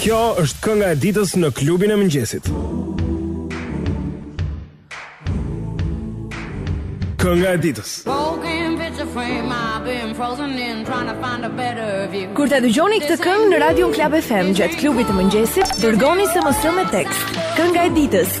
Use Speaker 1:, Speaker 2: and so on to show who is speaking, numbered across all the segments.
Speaker 1: Kjo është kënga e ditës në klubin e mëngjesit. Kënga e ditës.
Speaker 2: Kur ta dëgjoni këtë këngë në radion Klub FM gjatë klubit të mëngjesit, dërgoni SMS me tekst. Kënga e ditës.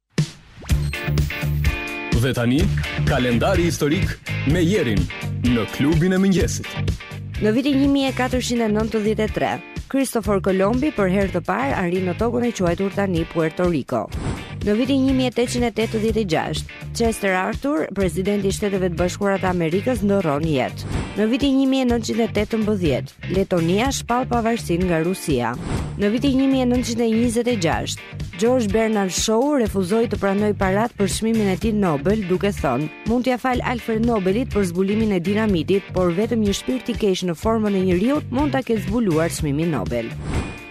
Speaker 2: Dhe
Speaker 3: tani, kalendari historik me Jerin në klubin e mëngjesit.
Speaker 4: Në vitin 1493, Kristofer Kolombi për herë të parë arrin në tokën e quajtur tani Puerto Rico. Në vitin 1886, Chester Arthur, president i Shteteve të Bashkuara të Amerikës, ndërron jetë. Në vitin 1918, Letonia shpall pavarësinë nga Rusia. Në vitin 1926, George Bernard Shaw refuzoi të pranojë paratë për çmimin e tij Nobel, duke thënë: "Mund t'ia fal Alfred Nobelit për zbulimin e dinamitit, por vetëm një shpirt i keq në formën e njeriut mund ta ketë zbuluar çmimin Nobel."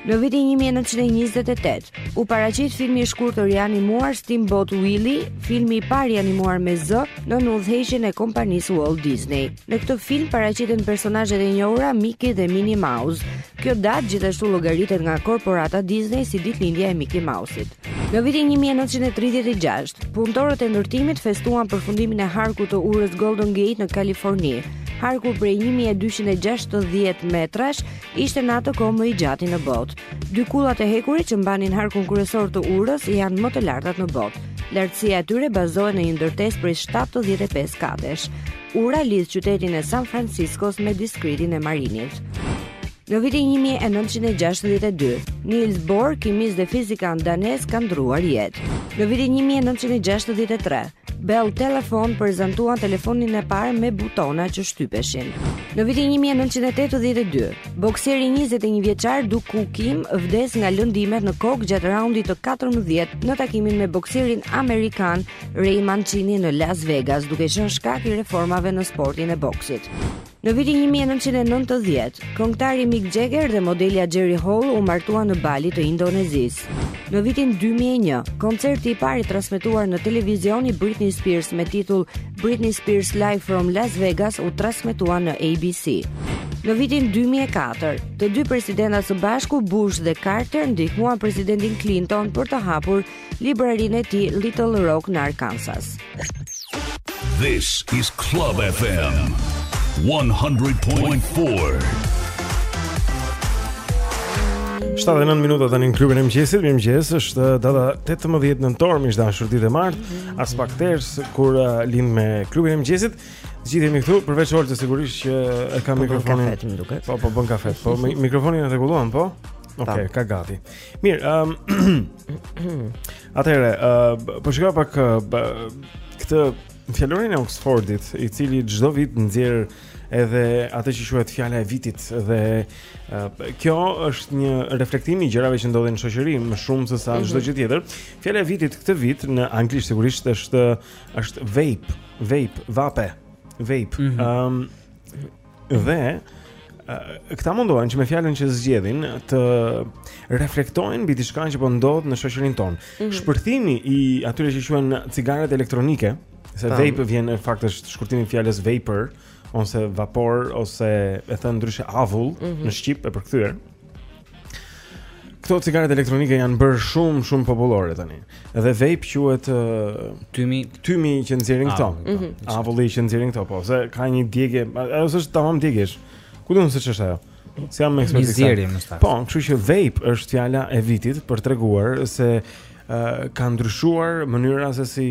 Speaker 4: Në vitin 1928, u paraqit filmi i shkurtër i animuar Steamboat Willie, filmi i parë i animuar me zë nën udhëheqjen e kompanisë Walt Disney. Në këtë film paraqiten personazhet e njohura Mickey dhe Minnie Mouse. Kjo datë gjithashtu llogaritet nga korporata Disney si ditëlindja e Mickey Mouse-it. Në vitin 1936, punëtorët e ndërtimit festuan përfundimin e harkut të urës Golden Gate në Kaliforni. Harku prej 1260 metrash ishte në atë kohë më i gjati në botë. Dy kullat e hekurit që mbanin harkun kryesor të urës janë më të lartat në botë. Lartësia e tyre bazohet në një ndërtesë prej 75 katesh. Ura lidh qytetin e San Franciscos me diskritin e Marinit. Në vitin 1962, Niels Bohr, kimist dhe fizikan danez, ka ndërruar jetë. Në vitin 1963, Bell Telephone prezantuan telefonin e parë me butona që shtypeshin. Në vitin 1982, bokseri 21 vjeçar Duk Koo Kim vdes nga lëndimet në kokë gjatë raundit të 14 në takimin me bokserin amerikan Ray Mancini në Las Vegas duke qenë shkak i reformave në sportin e boksit. Në vitin 1990, këngëtari Mick Jagger dhe modelja Jerry Hall u martuan në Bali të Indonezisë. Në vitin 2001, koncerti i parë i transmetuar në televizion i Britney Spears me titull Britney Spears Live from Las Vegas u transmetua në ABC. Në vitin 2004, të dy presidentat së bashku Bush dhe Carter ndihmuan presidentin Clinton për të hapur librarinë e tij Little Rock në Arkansas.
Speaker 5: This is Club FM 100.4.
Speaker 6: 7 e 9 minuta tani në klubin e mëngjesit. Mirëmëngjes, është data 18 nëntor, miq të dashur, ditë e martë, aspak ters kur uh, lind me klubin e mëngjesit. Gjithë jemi këtu, përveç Olgës sigurisht që e ka
Speaker 4: po
Speaker 6: mikrofonin.
Speaker 4: Kafe, më duket.
Speaker 6: Po, po bën kafe. Po mikrofonin e rregulluam, po? Okej, okay, ka gati. Mirë, ëm um, Atëherë, uh, po shikoj pak uh, këtë fjalorin e Oxfordit, i cili çdo vit nxjerr edhe atë që quhet fjala e vitit dhe uh, kjo është një reflektim i gjërave që ndodhin në shoqëri më shumë se sa mhm. çdo mm -hmm. gjë tjetër. Fjala e vitit këtë vit në anglisht sigurisht është është vape, vape, vape. Ëm mhm. mm -hmm. um, Dhe këta mundohen që me fjalën që zgjedhin të reflektojnë mbi diçka që po ndodh në shoqërinë tonë.
Speaker 4: Mm -hmm.
Speaker 6: Shpërthimi i atyre që quhen cigaret elektronike, se vape vjen në fakt është shkurtimi i fjalës vapor ose vapor ose e thënë ndryshe avull
Speaker 4: mm -hmm.
Speaker 6: në shqip e përkthyer. Këto cigaret elektronike janë bërë shumë shumë popullore tani. Edhe vape quhet uh,
Speaker 7: tymi
Speaker 6: tymi që nxjerrin këto.
Speaker 7: Ah, mhm.
Speaker 6: Avulli që nxjerrin këto, po, se ka një djegje, s'është tamam djegie. Ku do ta dish ç'është ajo? S'jam ekspert
Speaker 7: i kësaj.
Speaker 6: Po, kështu që vape është fjala e vitit për të treguar se uh, ka ndryshuar mënyra se si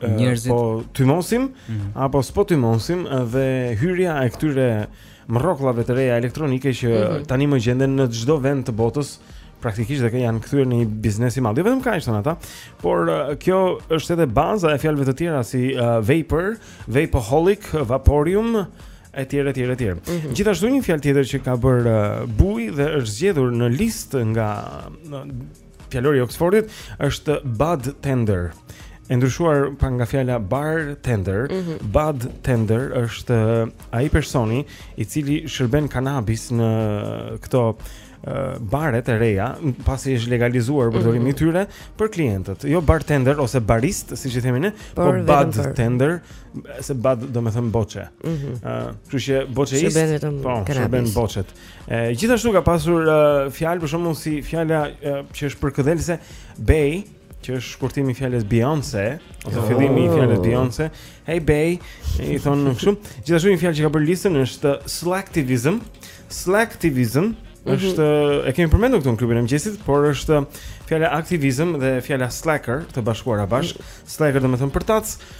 Speaker 6: uh, po tymosim
Speaker 7: mm -hmm.
Speaker 6: apo s'po tymosim dhe hyrja e këtyre mrekullive të reja elektronike që
Speaker 4: mm -hmm.
Speaker 6: tani më gjenden në çdo vend të botës, praktikisht dhe janë kthyer në një biznes i madh. Jo vetëm kaq thonë ata, por uh, kjo është edhe baza e fjalëve të tjera si uh, vapor, vapoholic, vaporium etj etj etj. Mm -hmm. Gjithashtu një fjalë tjetër që ka bërë uh, bujë dhe është zgjedhur në listë nga uh, Fjalori i Oxfordit është budtender. E ndryshuar pak nga fjala bartender,
Speaker 4: mm
Speaker 6: -hmm. budtender është ai personi i cili shërben kanabis në këto baret e reja, pasi është legalizuar përdorimi
Speaker 4: mhm.
Speaker 6: i tyre për klientët. Jo bartender ose barist, siç i themi ne, po budtender, se bud do të thotë boçe.
Speaker 4: Mhm.
Speaker 6: Ëh, kështu që
Speaker 4: boçe ishte.
Speaker 6: Po, shërben boçet. E, gjithashtu ka pasur uh, fjalë për shembull si fjala uh, që është përkëdhelëse Bey, që është shkurtimi i fjalës Beyoncé, ose
Speaker 4: oh.
Speaker 6: fillimi i fjalës Beyoncé. Hey Bey, i thonë kështu. Gjithashtu një fjalë që ka bërë listën është slacktivism. Slacktivism
Speaker 4: mhm.
Speaker 6: është e kemi përmendur këtu në klubin e mëngjesit, por është fjala aktivizëm dhe fjala slacker të bashkuara bashkë. Mhm. Slacker do të thotë përtac,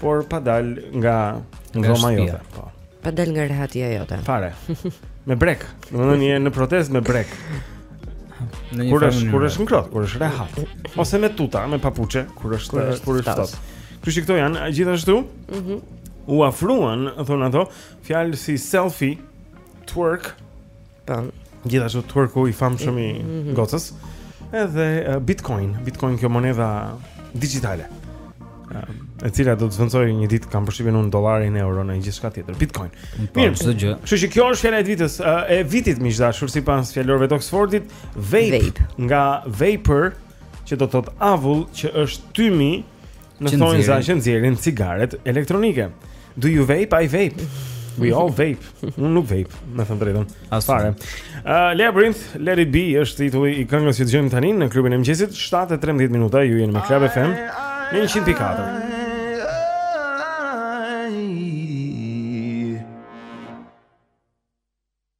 Speaker 6: Por pa dal nga dhoma jote. Po.
Speaker 4: Pa dal nga rehatia jote.
Speaker 6: Fare. Me brekë. Domethënë je në protestë me brekë.
Speaker 7: Në një
Speaker 6: kur është kur është ngrohtë, kur është rehat. Ose me tuta, me papuçe, kur është
Speaker 4: kur është
Speaker 6: kur është. Kështu që këto janë gjithashtu.
Speaker 4: Mhm.
Speaker 6: Mm u afruan, thonë ato, fjalë si selfie, twerk,
Speaker 4: Po.
Speaker 6: Gjithashtu twerku i famshëm i
Speaker 4: mm -hmm.
Speaker 6: gocës. Edhe uh, Bitcoin, Bitcoin kjo monedha digjitale. Uh, e cila do të zëvendësojë një ditë kam përshtypjen unë dollarin, euron e gjithçka tjetër. Bitcoin.
Speaker 7: Po, Mirë, çdo gjë.
Speaker 6: Kështu që kjo është fjala e ditës, uh, e vitit miq të dashur sipas fjalorëve të Oxfordit, vape,
Speaker 4: vape.
Speaker 6: nga vapor, që do të thotë avull, që është tymi Në
Speaker 7: thonjëza
Speaker 6: që nxjerrin cigaret elektronike. Do you vape? I vape. We all vape. Unë nuk vape, me thënë të drejtën.
Speaker 7: Ama
Speaker 6: fare. Uh, Labrinth, Let It Be është titulli i këngës që dëgjojmë tani në klubin e mëngjesit 7:13 minuta ju jeni me Club FM në
Speaker 5: 100.4.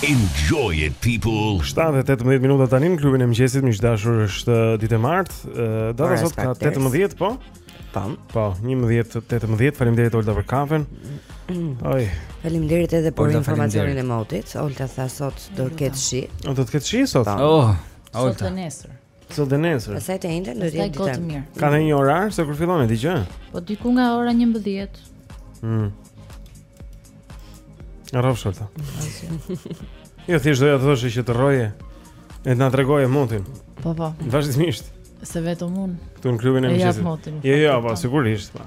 Speaker 5: Enjoy it people.
Speaker 6: 7:18 minuta tani në klubin e mëngjesit, miq të dashur, është ditë e martë. Data sot ka 18, po?
Speaker 4: Tam.
Speaker 6: Po, 11 18. Faleminderit Olta për kafen. Oj.
Speaker 4: Faleminderit edhe për
Speaker 7: Olta,
Speaker 4: informacionin e motit. Olta tha sot do të ketë shi.
Speaker 6: Do të ketë shi sot.
Speaker 7: Oh, Olta.
Speaker 8: Sot nesër.
Speaker 6: Sot dhe nesër.
Speaker 4: Pastaj të enjten do të jetë ditë e
Speaker 8: mirë.
Speaker 6: Ka një orar se kur fillon e di që?
Speaker 8: Po diku nga ora 11.
Speaker 6: Hm. Rrofsh Olta. Jo thjesht doja të thoshe që të rroje. E të na tregoje motin.
Speaker 8: Po po.
Speaker 6: Vazhdimisht.
Speaker 8: Se vetëm unë.
Speaker 6: Këtu në klubin e mëngjesit. Jo, jo, po sigurisht, po.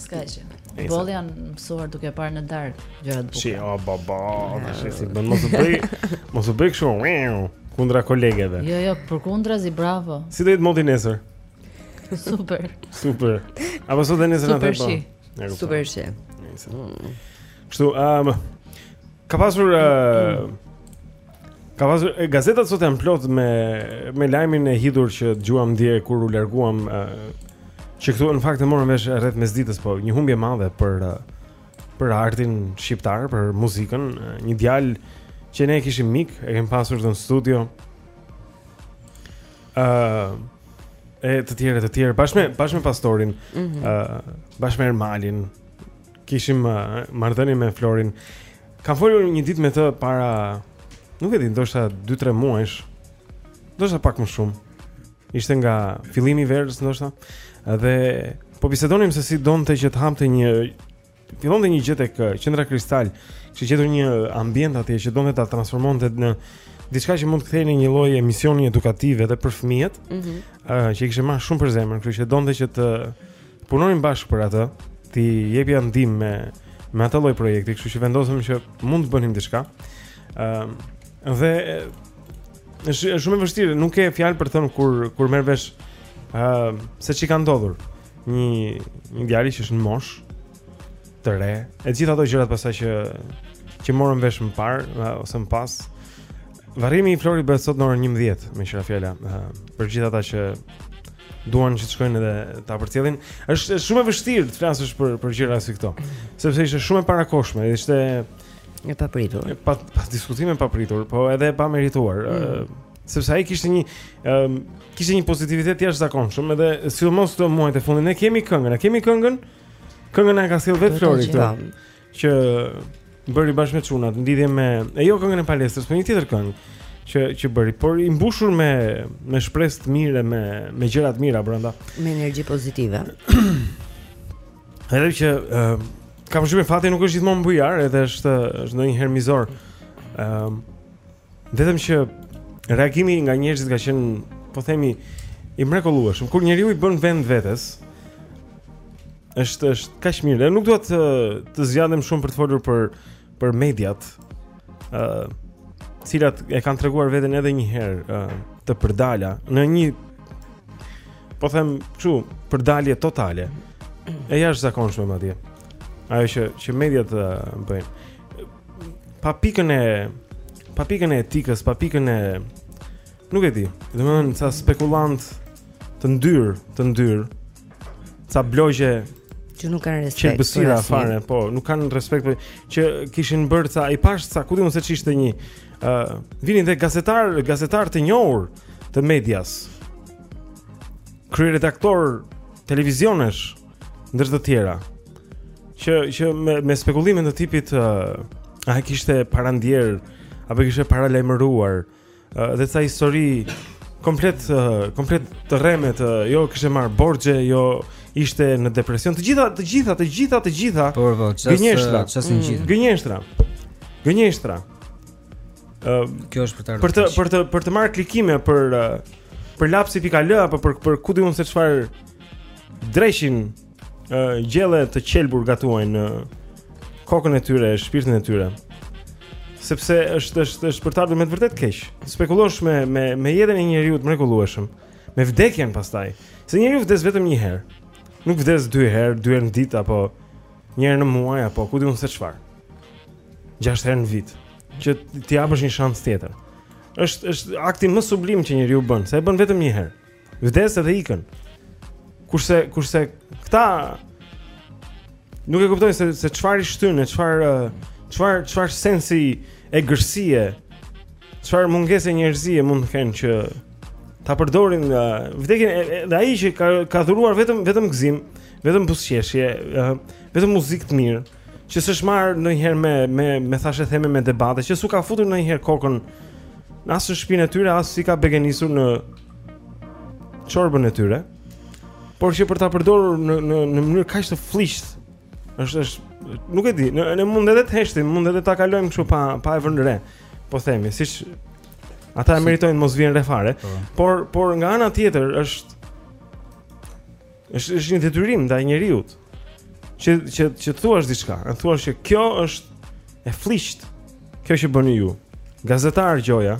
Speaker 8: S'ka gjë. Boll janë mësuar duke parë në darkë gjëra
Speaker 6: të
Speaker 8: bukura.
Speaker 6: Shi, o baba, na shesi bën mos u bëj. Mos u bëj kështu. Kundra kolegeve.
Speaker 8: Jo, jo, për kundrazi bravo.
Speaker 6: Si do jetë moti nesër?
Speaker 8: Super.
Speaker 6: Super. A po sot dhe nesër atë po. Super shi.
Speaker 4: Super shi.
Speaker 6: Kështu, um, Ka pasur Ka pasur gazetat sot janë plot me me lajmin e hidhur që dëgjuam dje kur u larguam që këtu në fakt e morëm vesh rreth mesditës, po një humbje e madhe për për artin shqiptar, për muzikën, një djalë që ne e kishim mik, e kem pasur në studio. ë uh, e të tjerë të tjerë, bashkë me bashkë me pastorin, ë
Speaker 4: mm -hmm.
Speaker 6: uh, bashkë me Ermalin, Kishim uh, marrëdhënie me Florin. Kam folur një ditë me të para, nuk e di, ndoshta 2-3 muajsh. Ndoshta pak më shumë. Ishte nga fillimi i verës ndoshta. Dhe po bisedonim se si donte që të hapte një fillonte një gjë tek uh, Qendra Kristal, kish gjetur një ambient atje që donte ta transformonte në diçka që mund të kthej në një lloj emisioni edukativ edhe për fëmijët.
Speaker 4: Ëh,
Speaker 6: mm -hmm. uh, që i kishte marrë shumë për zemër, kështu që donte që të Punonim bashkë për atë, t'i jepja ndihmë me me atë lloj projekti, kështu që vendosëm që mund të bënim diçka. Ëm uh, dhe është shumë e vështirë, nuk ke fjalë për të thënë kur kur merr vesh ë uh, se ç'i ka ndodhur një një djalë që është në moshë të re. E gjithë ato gjërat pastaj që që morëm vesh më parë ose më pas, Varrimi i Florit bëhet sot në orën 11, meqë ra fjala, për gjithë ata që duan që të shkojnë edhe ta përcjellin. Është shumë e vështirë të flasësh për për gjëra si këto, sepse ishte shumë e parakoshme, ishte
Speaker 4: e papritur.
Speaker 6: Pa pa diskutim e papritur, po edhe e pamerituar. Mm. Sepse ai kishte një um, kishte një pozitivitet të jashtëzakonshëm edhe sidomos këto muajt e fundit ne kemi këngën, ne kemi këngën. Këngën e ka sjellë vetë Flori këtu. që bëri bashkë me çunat lidhje me e jo këngën e palestrës, me një tjetër këngë që që bëri, por i mbushur me me shpresë të mirë, me me gjëra të mira brenda.
Speaker 4: Me energji pozitive.
Speaker 6: Edhe që ë uh, kam shumë fati nuk është gjithmonë bujar, edhe është është ndonjëherë mizor. Ë uh, vetëm që reagimi nga njerëzit ka qenë, po themi, i mrekullueshëm. Kur njeriu i bën vend vetes, Është është kaq mirë. Ne nuk dua të të zgjatem shumë për të folur për për mediat. ë uh, të cilat e kanë treguar veten edhe një herë uh, të përdala në një po them kështu, përdalje totale. E jashtëzakonshme madje. Ajo që që mediat uh, bëjnë pa pikën e pa pikën e etikës, pa pikën e nuk e di. Domethënë sa spekulantë të ndyrë, të ndyrë. ca blogje
Speaker 4: që nuk kanë respekt.
Speaker 6: Qelbësira fare, po, nuk kanë respekt për që kishin bërë ca i pashë ca, ku di unë se ç'ishte një. ë uh, Vinin dhe gazetarë, gazetarë të njohur të medias. Kryeredaktorë televizionesh ndër të tjera. Që që me me spekulime të tipit ë uh, a kishte parandjerë apo kishte paralajmëruar ë dhe ca histori komplet komplet të rreme, jo kishte marrë borxhe, jo ishte në depresion. Të gjitha, të gjitha, të gjitha, të gjitha.
Speaker 7: Por po,
Speaker 6: gënjeshtra,
Speaker 7: çfarë mm. gjithë?
Speaker 6: Gënjeshtra. Gënjeshtra. Ëm, ehm,
Speaker 7: kjo është për të
Speaker 6: për të për të për të marrë klikime për për lapsi pika al apo për për ku di unë se çfarë dreqin gjelle të qelbur gatuajnë në kokën e tyre, shpirtin e tyre. Sepse është është është për t'ardhur me të vërtetë keq. Spekulosh me me me jetën e një njeriu të mrekullueshëm, me vdekjen pastaj. Se njeriu vdes vetëm një herë. Nuk vdes dy herë, dy herë në ditë apo një herë në muaj apo ku di unë se çfarë. Gjashtë herë në vit që t'i japësh një shans tjetër. Është është akti më sublim që njeriu bën, se e bën vetëm një herë. Vdes edhe ikën. Kurse kurse këta nuk e kuptoj se se çfarë shtyn, çfarë çfarë çfarë sensi egërsie. Çfarë mungese njerëzie mund të kenë që ta përdorin vdekjen e atij që ka ka dhuruar vetëm vetëm gëzim, vetëm buzëqeshje, vetëm muzikë të mirë, që s'është marr ndonjëherë me me me thashetheme me debate, që s'u ka futur ndonjëherë kokën në asnjë shpinë e tyre, as s'i ka begenisur në çorbën e tyre, por që për ta përdorur në në në mënyrë kaq të flliqt. Është është nuk e di, ne, ne mund edhe të heshtim, mund edhe ta kalojmë kështu pa pa e vënë re. Po themi, siç ata e meritojnë mos vijmë re fare,
Speaker 7: po.
Speaker 6: por por nga ana tjetër është është është një detyrim ndaj njeriut që që të thuash diçka, të thuash që kjo është e flliqt. Kjo që bëni ju. Gazetar Gjoja,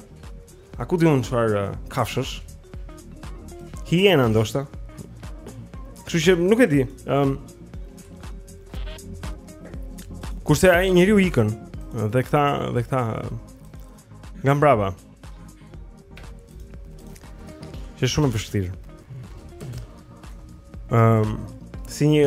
Speaker 6: A ku di unë çfarë uh, kafshësh? Hiena ndoshta. Kështu që nuk e di. Ëm. Um, Kurse ai njeriu ikën dhe këta dhe këta nga mbrapa. Është shumë e vështirë. Ëm, um, si
Speaker 4: një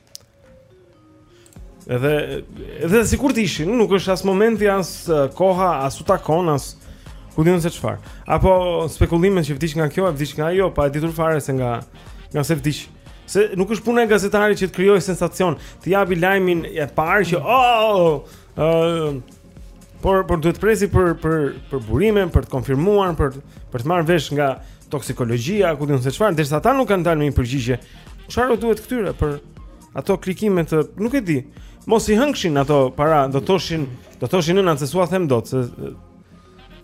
Speaker 4: Edhe
Speaker 6: edhe sikur të ishin, nuk është as momenti, as koha, as u takon, as ku di unë se çfarë. Apo spekulime që vdiq nga kjo, vdiq nga ajo, pa e ditur fare se nga nga se vdiq. Se nuk është puna e gazetarit që të krijojë sensacion, të japi lajmin e parë që oh, oh, oh, Ëh, por por duhet të presi për për për burime, për të konfirmuar, për për të marrë vesh nga toksikologjia, ku di unë se çfarë, derisa ata nuk kanë dalë me një përgjigje. Çfarë u duhet këtyre për ato klikime të, nuk e di. Mos i hëngshin ato para, do thoshin, do thoshin nëna se s'ua them dot se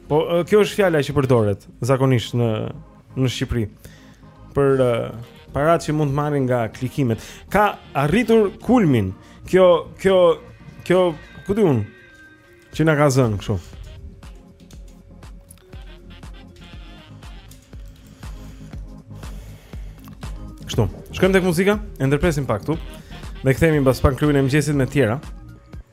Speaker 6: Po kjo është fjala që përdoret zakonisht në në Shqipëri për paratë që mund të marrin nga klikimet. Ka arritur kulmin. Kjo kjo kjo ku di unë që na ka zënë kështu. Kështu. Shkojmë tek muzika, e ndërpresim pak këtu. Dhe kthehemi mbas pak në klubin e mëngjesit me tjera.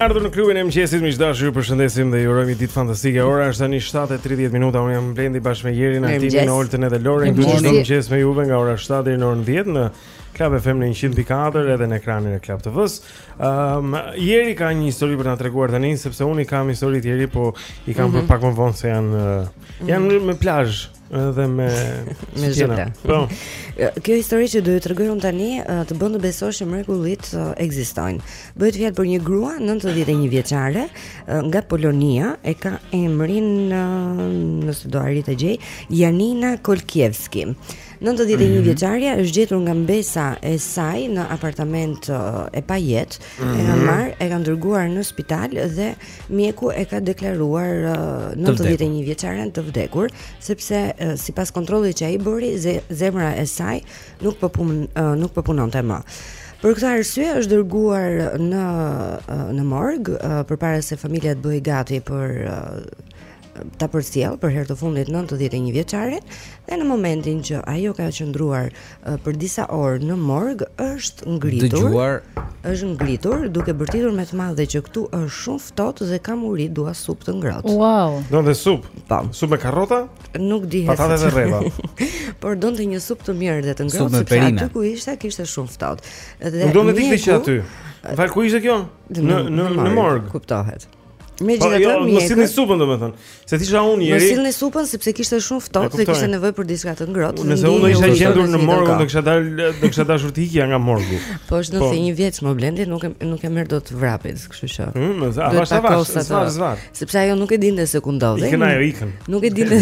Speaker 6: Ardhur në klubin e mëngjesit, miq të dashur, ju përshëndesim dhe ju urojmë një ditë fantastike. Ora është tani 7 e 30 minuta. Unë jam Blendi bashkë me Jerin, Altinin, Oltën edhe Lorin. Do
Speaker 4: jemi
Speaker 6: në mëngjes me juve nga ora 7 deri në orën 10 në Klab FM në 100.4 edhe në ekranin e Klab TV-s. Ëm, um, Jeri ka një histori për ta treguar tani sepse unë kam histori të tjera, po i kam mm
Speaker 4: -hmm.
Speaker 6: për pak më vonë se janë uh, janë mm -hmm. me plazh edhe me
Speaker 4: me zhëpla.
Speaker 6: Po.
Speaker 4: Kjo histori që do ju tregoj unë tani të bën të besosh që mrekullitë ekzistojnë. Bëhet fjalë për një grua 91 vjeçare nga Polonia, e ka emrin nëse do arrij ta them, Janina Kolkievski. Nëntëdhjetë
Speaker 9: e
Speaker 4: një vjeçarja është gjetur nga mbesa e saj në apartament e pajetë, mm -hmm. e kanë
Speaker 9: mhm.
Speaker 4: marrë, e kanë dërguar në spital dhe mjeku e ka deklaruar 91 vjeçaren të vdekur, sepse sipas kontrollit që ai bëri, zemra e saj nuk po pun, nuk po punonte më. Për këtë arsye është dërguar në në morg përpara se familja të bëhej gati për ta përcjellë për herë të fundit 91 vjeçaren dhe në momentin që ajo ka qëndruar për disa orë në morg është ngritur
Speaker 7: dëgjuar
Speaker 4: është ngritur duke bërtitur me të madhe që këtu është shumë ftohtë dhe kam uri dua supë të ngrohtë
Speaker 8: wow
Speaker 6: donte supë
Speaker 4: po
Speaker 6: supë me karrota
Speaker 4: nuk dihet
Speaker 6: patate dhe rreva
Speaker 4: por donte një supë të mirë dhe të ngrohtë sepse aty ku ishte kishte shumë ftohtë dhe
Speaker 6: do të dikë që aty Val ku ishte kjo? Në në në morg.
Speaker 4: Kuptohet. Megjithatë,
Speaker 6: jo, më sillni supën domethënë. S'e thosha unë
Speaker 4: Jeri.
Speaker 6: Më
Speaker 4: sillni supën sepse kishte shumë ftohtë dhe kishte nevojë për diçka të ngrohtë.
Speaker 6: Nëse unë do isha gjendur në morg, do kisha dalë, do kisha dashur të ikja nga morgu.
Speaker 4: Po është nëntëdhjetë po. e një vjeç mo Blendi nuk e nuk ia mbath dot vrapit, kështu që.
Speaker 6: Ëh, më
Speaker 4: tha,
Speaker 6: "Avash
Speaker 4: avash,
Speaker 6: zvar, zvar."
Speaker 4: Sepse ajo nuk e dinte se ku ndodhej.
Speaker 6: Ikën ajo ikën.
Speaker 4: Nuk e dinte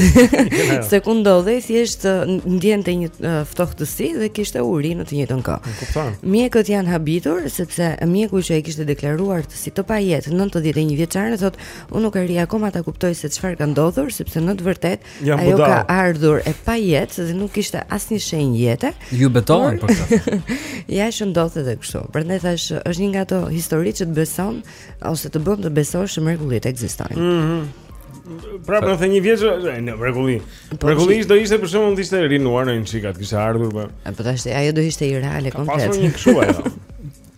Speaker 4: se ku ndodhej, thjesht ndjente një ftohtësi dhe kishte uri në të njëjtën kohë. Mjekët janë habitur sepse mjeku që e kishte deklaruar Si të pajetë, nëntëdhjetë e një vjeçaren thotë, unë nuk arrij akoma ta kuptoj se çfarë ka ndodhur, sepse në të vërtetë
Speaker 7: Jam
Speaker 4: ajo
Speaker 7: budallë.
Speaker 4: ka ardhur e pajetë dhe nuk kishte asnjë shenjë jete.
Speaker 7: Ju
Speaker 4: betohem
Speaker 7: për këtë.
Speaker 4: ja që ndodh edhe kështu. Prandaj thashë, është një nga ato histori që të beson ose të bën të besosh se mrekullitë ekzistojnë.
Speaker 6: Mhm. Mm pra, nëntëdhjetë e një vjeç në mrekulli.
Speaker 4: Po,
Speaker 6: Mrekulli do ishte për shembull të ishte rinuar një çikë ajo, kishte ardhur. Po,
Speaker 4: po tash ajo do ishte irreale komplet.
Speaker 6: Pasur një kështu ajo.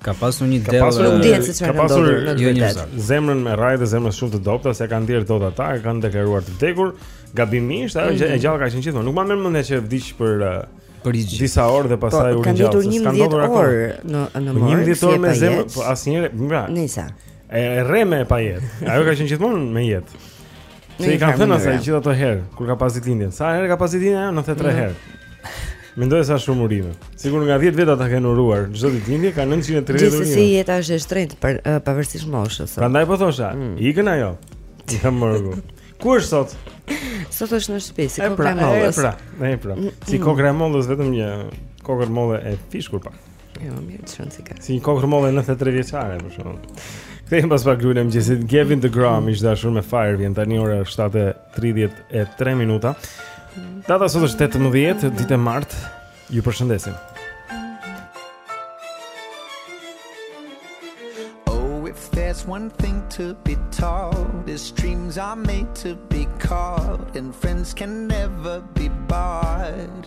Speaker 7: Ka pasur një del.
Speaker 4: Nuk dihet se çfarë
Speaker 6: ka
Speaker 4: ndodhur në
Speaker 7: jo qytet.
Speaker 6: Zemrën me rrahje të zemrës shumë të dobta, s'e kanë ndjerë dot ata, e kanë deklaruar të vdekur gabimisht, ajo që e
Speaker 4: mhm.
Speaker 6: gjallë ka qenë gjithmonë. Nuk ma merr mendja që vdiq për uh,
Speaker 7: për një
Speaker 6: disa orë dhe pastaj
Speaker 4: po,
Speaker 6: u
Speaker 4: ngjall.
Speaker 6: Ka ndenjur
Speaker 4: 11 orë në në morg.
Speaker 6: 11 orë me zemër, po asnjëherë, pra.
Speaker 4: Nëse.
Speaker 6: E rreme pa jetë. Ajo ka qenë gjithmonë me jetë. Se i kanë thënë asaj gjithë ato herë kur ka pas ditëlindjen. Sa herë ka pas ditëlindjen ajo? 93
Speaker 4: mm.
Speaker 6: herë. Mendoj sa shumë urime. Sikur nga 10 veta ta kenë uruar. Çdo ditëlindje ka 930 urime.
Speaker 4: Gjithsesi jeta është e shtrenjtë për uh, pavarësisht moshës.
Speaker 6: Prandaj po thosha,
Speaker 4: mm.
Speaker 6: ikën ajo. Ti kam mërgu. Ku është sot?
Speaker 4: Sot është në shtëpi, si
Speaker 6: kokrra
Speaker 4: e mollës.
Speaker 6: E pra, e pra. Si kokrra e mollës vetëm një kokërr molle e fishkur pak.
Speaker 4: Jo, mirë të shënë si ka
Speaker 6: Si një kokërr molle 93 vjeçare, për shumë Kthehemi pas pak në klubin e mëngjesit Gavin DeGraw, miq të dashur me Fire Vjen tani ora 7.33 minuta Data sot është 18, ditë e martë Ju përshëndesim
Speaker 10: Oh, if there's one thing to be taught It's dreams are made to be caught And friends can never be bought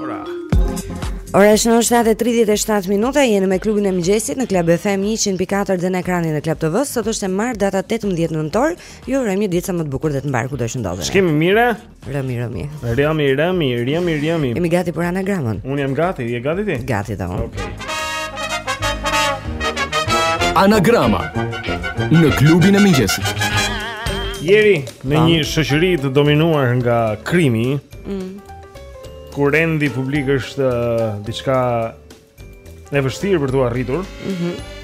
Speaker 6: Ora.
Speaker 4: Ora shënon 7:37 minuta, jemi me klubin e mëngjesit në Club FM 100.4 dhe në ekranin e Club TV. Sot është e martë, data 18 nëntor. Ju uroj një ditë sa më të bukur dhe të mbarë kudo që ndodheni.
Speaker 6: Ç'kemi, mirë?
Speaker 4: Mirë, mirë.
Speaker 6: Mirë, mirë, mirë, mirë.
Speaker 4: Jemi gati për anagramën.
Speaker 6: Unë jam gati, je gati ti?
Speaker 4: Gati dhe unë.
Speaker 6: Okej. Okay.
Speaker 3: Anagrama në klubin e mëngjesit.
Speaker 6: Jeri, në një shoqëri të dominuar nga krimi,
Speaker 4: Mm.
Speaker 6: Kur rendi publik është uh, diçka e vështirë për t'u arritur.
Speaker 4: Mhm.
Speaker 6: Mm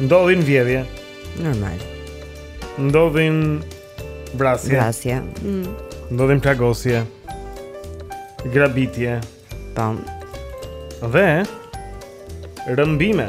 Speaker 6: Ndodhin vjedhje.
Speaker 4: Normal.
Speaker 6: Ndodhin vrasje.
Speaker 4: Vrasje. Mhm. Mm
Speaker 6: Ndodhin plagosje. Grabitje.
Speaker 4: Tam.
Speaker 6: Dhe rrëmbime.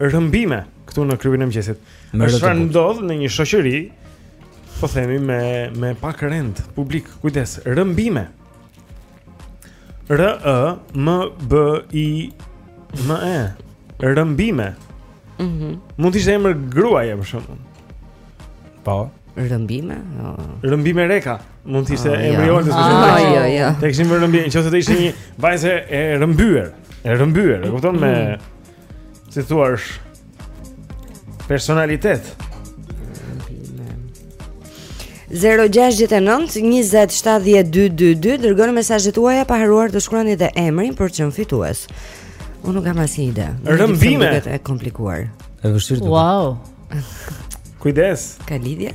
Speaker 6: rrëmbime këtu në klubin e mëngjesit.
Speaker 7: Është
Speaker 6: çfarë ndodh në një shoqëri, po themi me me pak rend publik. Kujdes, rrëmbime. R E M B I M E. Rrëmbime.
Speaker 4: Mhm.
Speaker 6: Mm Mund të ishte emër gruaje për shembull.
Speaker 7: Po.
Speaker 4: Rrëmbime? Jo.
Speaker 6: Rrëmbime Reka, mund të ishte
Speaker 4: ah,
Speaker 6: emri i Oltës për
Speaker 4: ah,
Speaker 6: shembull.
Speaker 4: Jo, jo,
Speaker 6: jo. Të kishim rrëmbime, nëse të ishte një vajzë e rrëmbyer, e rrëmbyer, e kupton me
Speaker 4: mhm.
Speaker 6: si thua është personalitet.
Speaker 4: 0-6-9-20-70-22 Dërgoni mesazhet tuaja pa harruar të shkruani dhe emrin për të qenë fitues Unë nuk kam asnjë ide
Speaker 6: Rëmbime
Speaker 4: E komplikuar
Speaker 7: E vështirë të
Speaker 8: Wow
Speaker 6: Kujdes
Speaker 4: Ka lidhje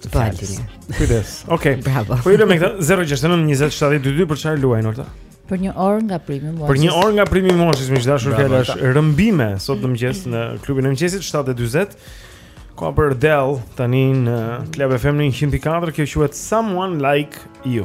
Speaker 8: të
Speaker 6: fjalës. Kujdes. Okej.
Speaker 4: Bravo.
Speaker 6: Po jemi me këtë 069 20 70 22 për çfarë luajmë, Olta?
Speaker 8: Për një orë nga Premium Watches.
Speaker 6: Për një orë nga Premium Watches, miq të
Speaker 7: dashur,
Speaker 6: fjala është rëmbime sot në mëngjes në klubin e mëngjesit 7:40. Koha për Adele tani në Club FM 100.4, kjo quhet
Speaker 9: Someone Like You.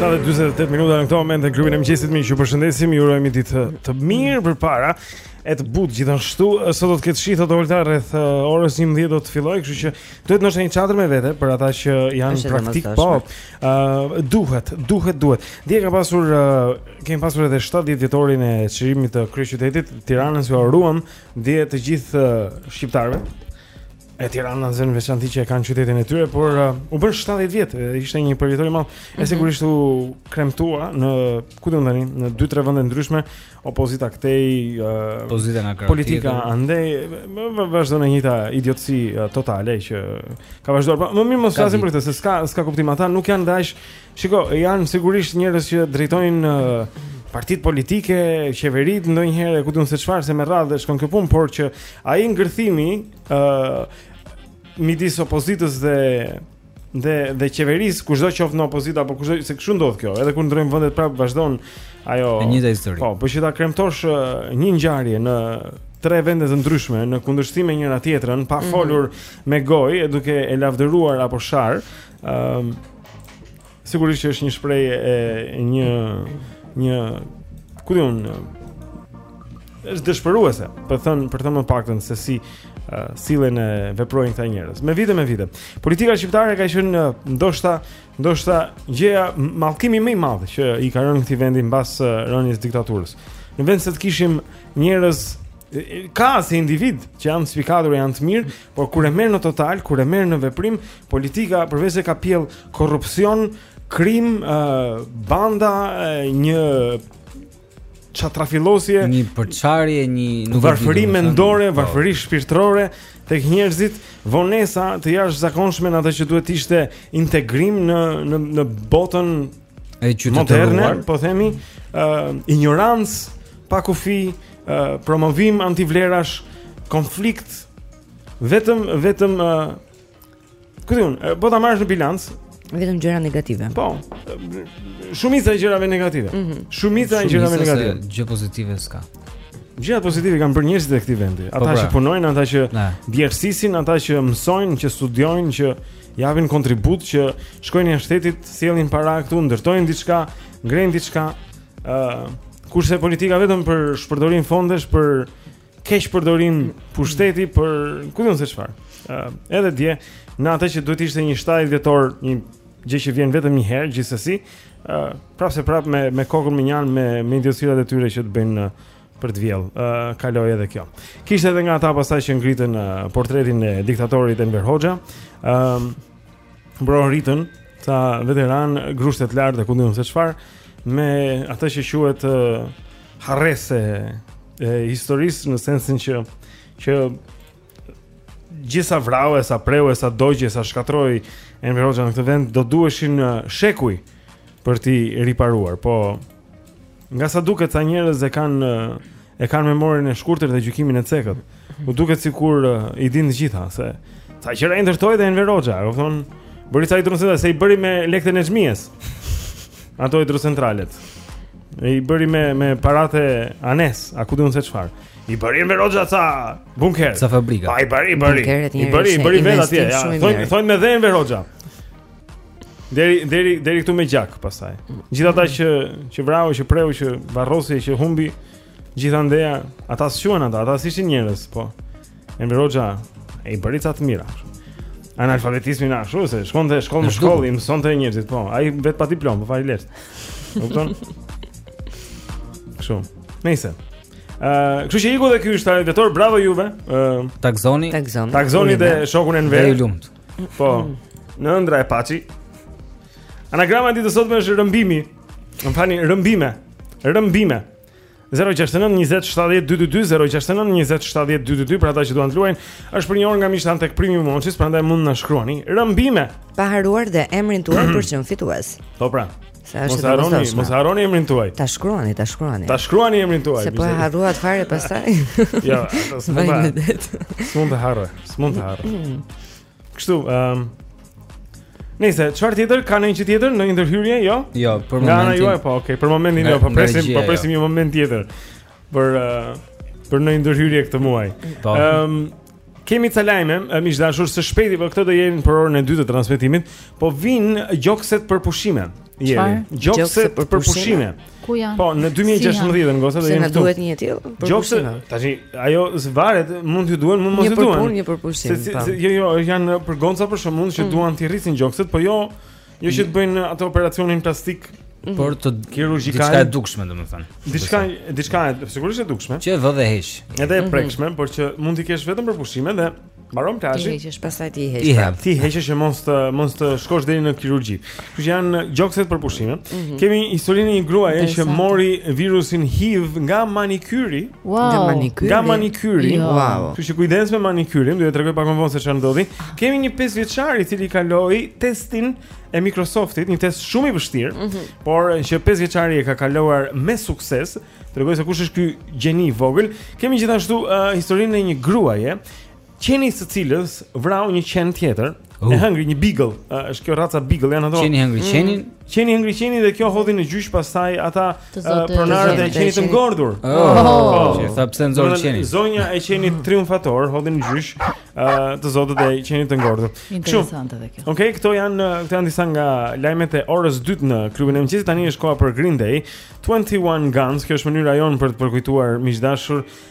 Speaker 6: Ora dhe 48 minuta në këto momente në klubin e mëngjesit mirë që ju përshëndesim, ju urojmë një ditë të mirë përpara e të butë gjithashtu sot do të ketë shi thotë Olta rreth orës 11 do të fillojë kështu që duhet ndoshta një çadër me vete për ata që janë praktikë po Uh, duhet, duhet, duhet. Dje ka pasur uh, kemi pasur edhe 70 vjetorin e çlirimit të kryeqytetit Tiranës siç ia uruam dje të gjithë, uh, shqiptarëve. E tiranasve në veçanti që e kanë qytetin e tyre, por uh, u bënë 70 vjet, ishte një përvjetor i madh. Mm -hmm. E
Speaker 4: mhm.
Speaker 6: sigurisht u kremtua në ku di unë tani, në 2-3 vende të ndryshme, Opozita këtej, Politika andej vazhdon e njëjta idiotësi totale që ka vazhduar. Po, më mirë mos flasim për këtë se s'ka s'ka kuptim ata, nuk janë dhe aq. Shiko, janë sigurisht njerëz që drejtojnë partitë politike, qeveritë ndonjëherë, ku di unë se çfarë se me radhë shkon kjo punë, por që ai ngërthimi, ë, midis opozitës dhe dhe dhe qeverisë kushdo qoftë në opozitë apo kushdo se kështu ndodh kjo edhe kur ndërrojmë vendet prapë vazhdon ajo
Speaker 7: e njëjta histori
Speaker 6: po po që ta kremtosh një ngjarje në tre vende të ndryshme në kundërshtim me njëra-tjetrën pa
Speaker 4: mhm.
Speaker 6: folur mm -hmm. me gojë e duke e lavdëruar apo sharë ëm um, sigurisht që është një shprehje e një një ku di unë Është dëshpëruese, për të thënë për të thënë më të paktën se si uh, sillen e veprojnë këta njerëz. Me vite me vite. Politika shqiptare ka qenë uh, ndoshta ndoshta gjëja mallkimi më i madh që i ka rënë këtij vendi mbas uh, rënies së diktaturës. Në vend se të kishim njerëz ka si individë që janë të spikatur janë të mirë, por kur e merr në total, kur e merr në veprim, politika përveçse ka pjellë korrupsion, krim, uh, banda, uh, një çatrafilosje,
Speaker 7: një përçarje, një
Speaker 6: varfëri mendore,
Speaker 7: po.
Speaker 6: varfëri shpirtërore tek njerëzit, vonesa të jashtëzakonshme në atë që duhet të ishte integrim në në në botën moderne, po themi, ë uh, injorancë, pa kufi, uh, promovim antivlerash, konflikt vetëm vetëm uh, Ku di unë, po ta marrësh në bilanc,
Speaker 4: vetëm gjëra negative.
Speaker 6: Po. Shumica e gjërave negative.
Speaker 4: Mm -hmm.
Speaker 6: Shumica e gjërave negative.
Speaker 7: Gjë pozitive s'ka.
Speaker 6: Gjërat pozitive kanë bërë njerëzit e këtij vendi. Po Ata
Speaker 7: pra.
Speaker 6: që punojnë, ata që djersisin, ata që mësojnë, që studiojnë, që japin kontribut, që shkojnë jashtë shtetit, sjellin para këtu, ndërtojnë diçka, ngrenë diçka. ë uh, Kurse politika vetëm për shpërdorim fondesh për keqpërdorim pushteti për ku di unë se çfarë. Uh, edhe dje në atë që duhet të ishte një 70 vjetor, një gjë që vjen vetëm një herë gjithsesi, ë uh, prapëseprapë me me kokën mënjanë me me idiotësirat e tyre që të bëjnë uh, për të vjell. ë uh, kaloi edhe kjo. Kishte edhe nga ata pastaj që ngritën uh, portretin e diktatorit Enver Hoxha. ë uh, Brohoritën ca veteranë grushtet lart dhe ku di unë se çfarë me atë që quhet uh, harrese e historisë në sensin që që gjithsa vrau e sa preu e sa dogji e sa shkatërroi Enver Hoxha në këtë vend do duheshin shekuj për t'i riparuar. Po nga sa duket ca njerëz e kanë E kanë memorien e shkurtër dhe gjykimin e cekët. U duket sikur uh, i dinë të gjitha se sa që i ndërtoi dhe Enver Hoxha, u thonë, bëri ca hidrocen se i bëri me lekët e xhamisë. Ato hidrocentralet. I bëri me me paratë e nënës, a ku di unë se çfarë. I bëri Enver Hoxha ca bunkerë.
Speaker 7: Ca fabrika.
Speaker 6: Pa i bëri, i bëri. I bëri, i bëri
Speaker 4: vetë
Speaker 6: atje. Ja, thonë thonë na e dha Enver Hoxha. Deri deri deri këtu me gjak pastaj. Gjithë ata që që vrau, që preu, që varrosi, që humbi gjithandej, ata s'quhen ata, ata s'ishin njerëz, po. Enver Hoxha e bëri ca të mira. Analfabetizmin ashtu se shkonte shkollë në shkollë, i mësonte njerëzit, po. Ai vetë pa diplomë, po faleminderit. Kupton? Kështu. Nëse. Ë, kështu që iku dhe ky shtatëdhjetëvjetor, bravo juve. Ë,
Speaker 7: Ta
Speaker 4: gëzoni,
Speaker 6: ta gëzoni. Ta gëzoni
Speaker 7: dhe shokun
Speaker 6: Enver.
Speaker 7: dhe ju lumtë.
Speaker 6: Po. Në ëndrra e paçi. Anagrama e ditës sotme është rrëmbimi. Më falni, rrëmbime. Rrëmbime. 069 20 70 222 069 20 70 222 për ata që duan të luajnë është për një orë nga miqtë tanë tek Premium Moçis prandaj mund të na shkruani rrëmbime
Speaker 4: pa harruar dhe emrin tuaj për të qenë fitues
Speaker 6: po pra
Speaker 4: Sa është
Speaker 6: mos harroni, mos harroni emrin tuaj.
Speaker 4: Ta shkruani, ta shkruani.
Speaker 6: Ta shkruani emrin tuaj.
Speaker 4: Se po e harruat fare pastaj.
Speaker 6: Jo, s'mund
Speaker 4: të.
Speaker 6: S'mund të harroj, s'mund të harroj. Mm. Kështu, ehm um, Nëse çfarë tjetër ka ndonjë tjetër ndërhyrje, jo?
Speaker 7: Jo, për momentin.
Speaker 6: Nga ana juaj po, okay, për momentin jo, po presim, po presim jo. një moment tjetër. për për ndonjë ndërhyrje këtë muaj.
Speaker 7: Po.
Speaker 6: Ëm Kemi ca lajme, miq të dashur, së shpejti po këto do jenë për orën e dytë të transmetimit, po vijnë gjokset për pushime. Jeri, gjokset për pushime.
Speaker 8: Ku janë?
Speaker 6: Po, në 2016 në qoftë
Speaker 4: se
Speaker 6: do
Speaker 4: jemi
Speaker 6: këtu.
Speaker 4: Se na duhet një e tillë.
Speaker 6: Gjokse, tash ajo varet, mund t'ju duhen, mund mos t'ju duhen.
Speaker 4: Një për punë, një për pushim.
Speaker 6: Se, se,
Speaker 4: po.
Speaker 6: jo, jo, janë për goca për shkakun që
Speaker 4: mm.
Speaker 6: duan t'i rrisin gjokset, po jo Jo që të bëjnë atë operacionin plastik mhm.
Speaker 7: por as
Speaker 6: kirurgjikal
Speaker 7: diçka e dukshme domethënë.
Speaker 6: Diçka diçka e sigurisht e dukshme.
Speaker 7: Që vë dhe heq.
Speaker 6: Edhe e
Speaker 4: mhm.
Speaker 6: prekshme, por që mund t'i kesh vetëm për pushime dhe mbaron plazhin.
Speaker 4: T'i heqësh pastaj ti heq.
Speaker 7: Pra.
Speaker 6: T'i heqësh që mos të mos të shkosh deri në kirurgji. Kështu që janë gjokset për pushime. Mhm. Kemi historinë e një gruaje që mori virusin HIV nga manikyri.
Speaker 8: Wow.
Speaker 4: Nga manikyri.
Speaker 6: Nga manikyri.
Speaker 8: Jo.
Speaker 4: Wow.
Speaker 6: Kështu që kujdes me manikyrin, do të tregoj pak më vonë se çfarë ndodhi. Kemi një 5 vjeçar i cili kaloi testin e Microsoftit, një test shumë i vështirë, mm -hmm. por që 5 vjeçari e ka kaluar me sukses. Tregoj se kush është ky gjeni i vogël. Kemi gjithashtu uh, historinë e një gruaje Qeni i së cilës vrau një qen tjetër,
Speaker 7: uh.
Speaker 6: e hëngri një beagle, është kjo raca beagle janë ato.
Speaker 7: Qeni hëngri mm. qenin, mm.
Speaker 6: qeni hëngri qenin dhe kjo hodhi në gjyq pastaj ata pronarët e qenit të
Speaker 4: ngordhur.
Speaker 6: Oh,
Speaker 7: oh. oh. oh. oh. tha pse
Speaker 6: nxore
Speaker 7: qenin.
Speaker 6: Zonja e qenit triumfator hodhi në gjyq të zotët e qenit të ngordhur.
Speaker 8: Interesante edhe kjo.
Speaker 6: Okej, okay, këto janë këto janë disa nga lajmet e orës 2 në klubin e mëngjesit. Tani është koha për Green Day. 21 Guns, kjo është mënyra jonë për të përkujtuar, miq të dashur.
Speaker 11: Dashur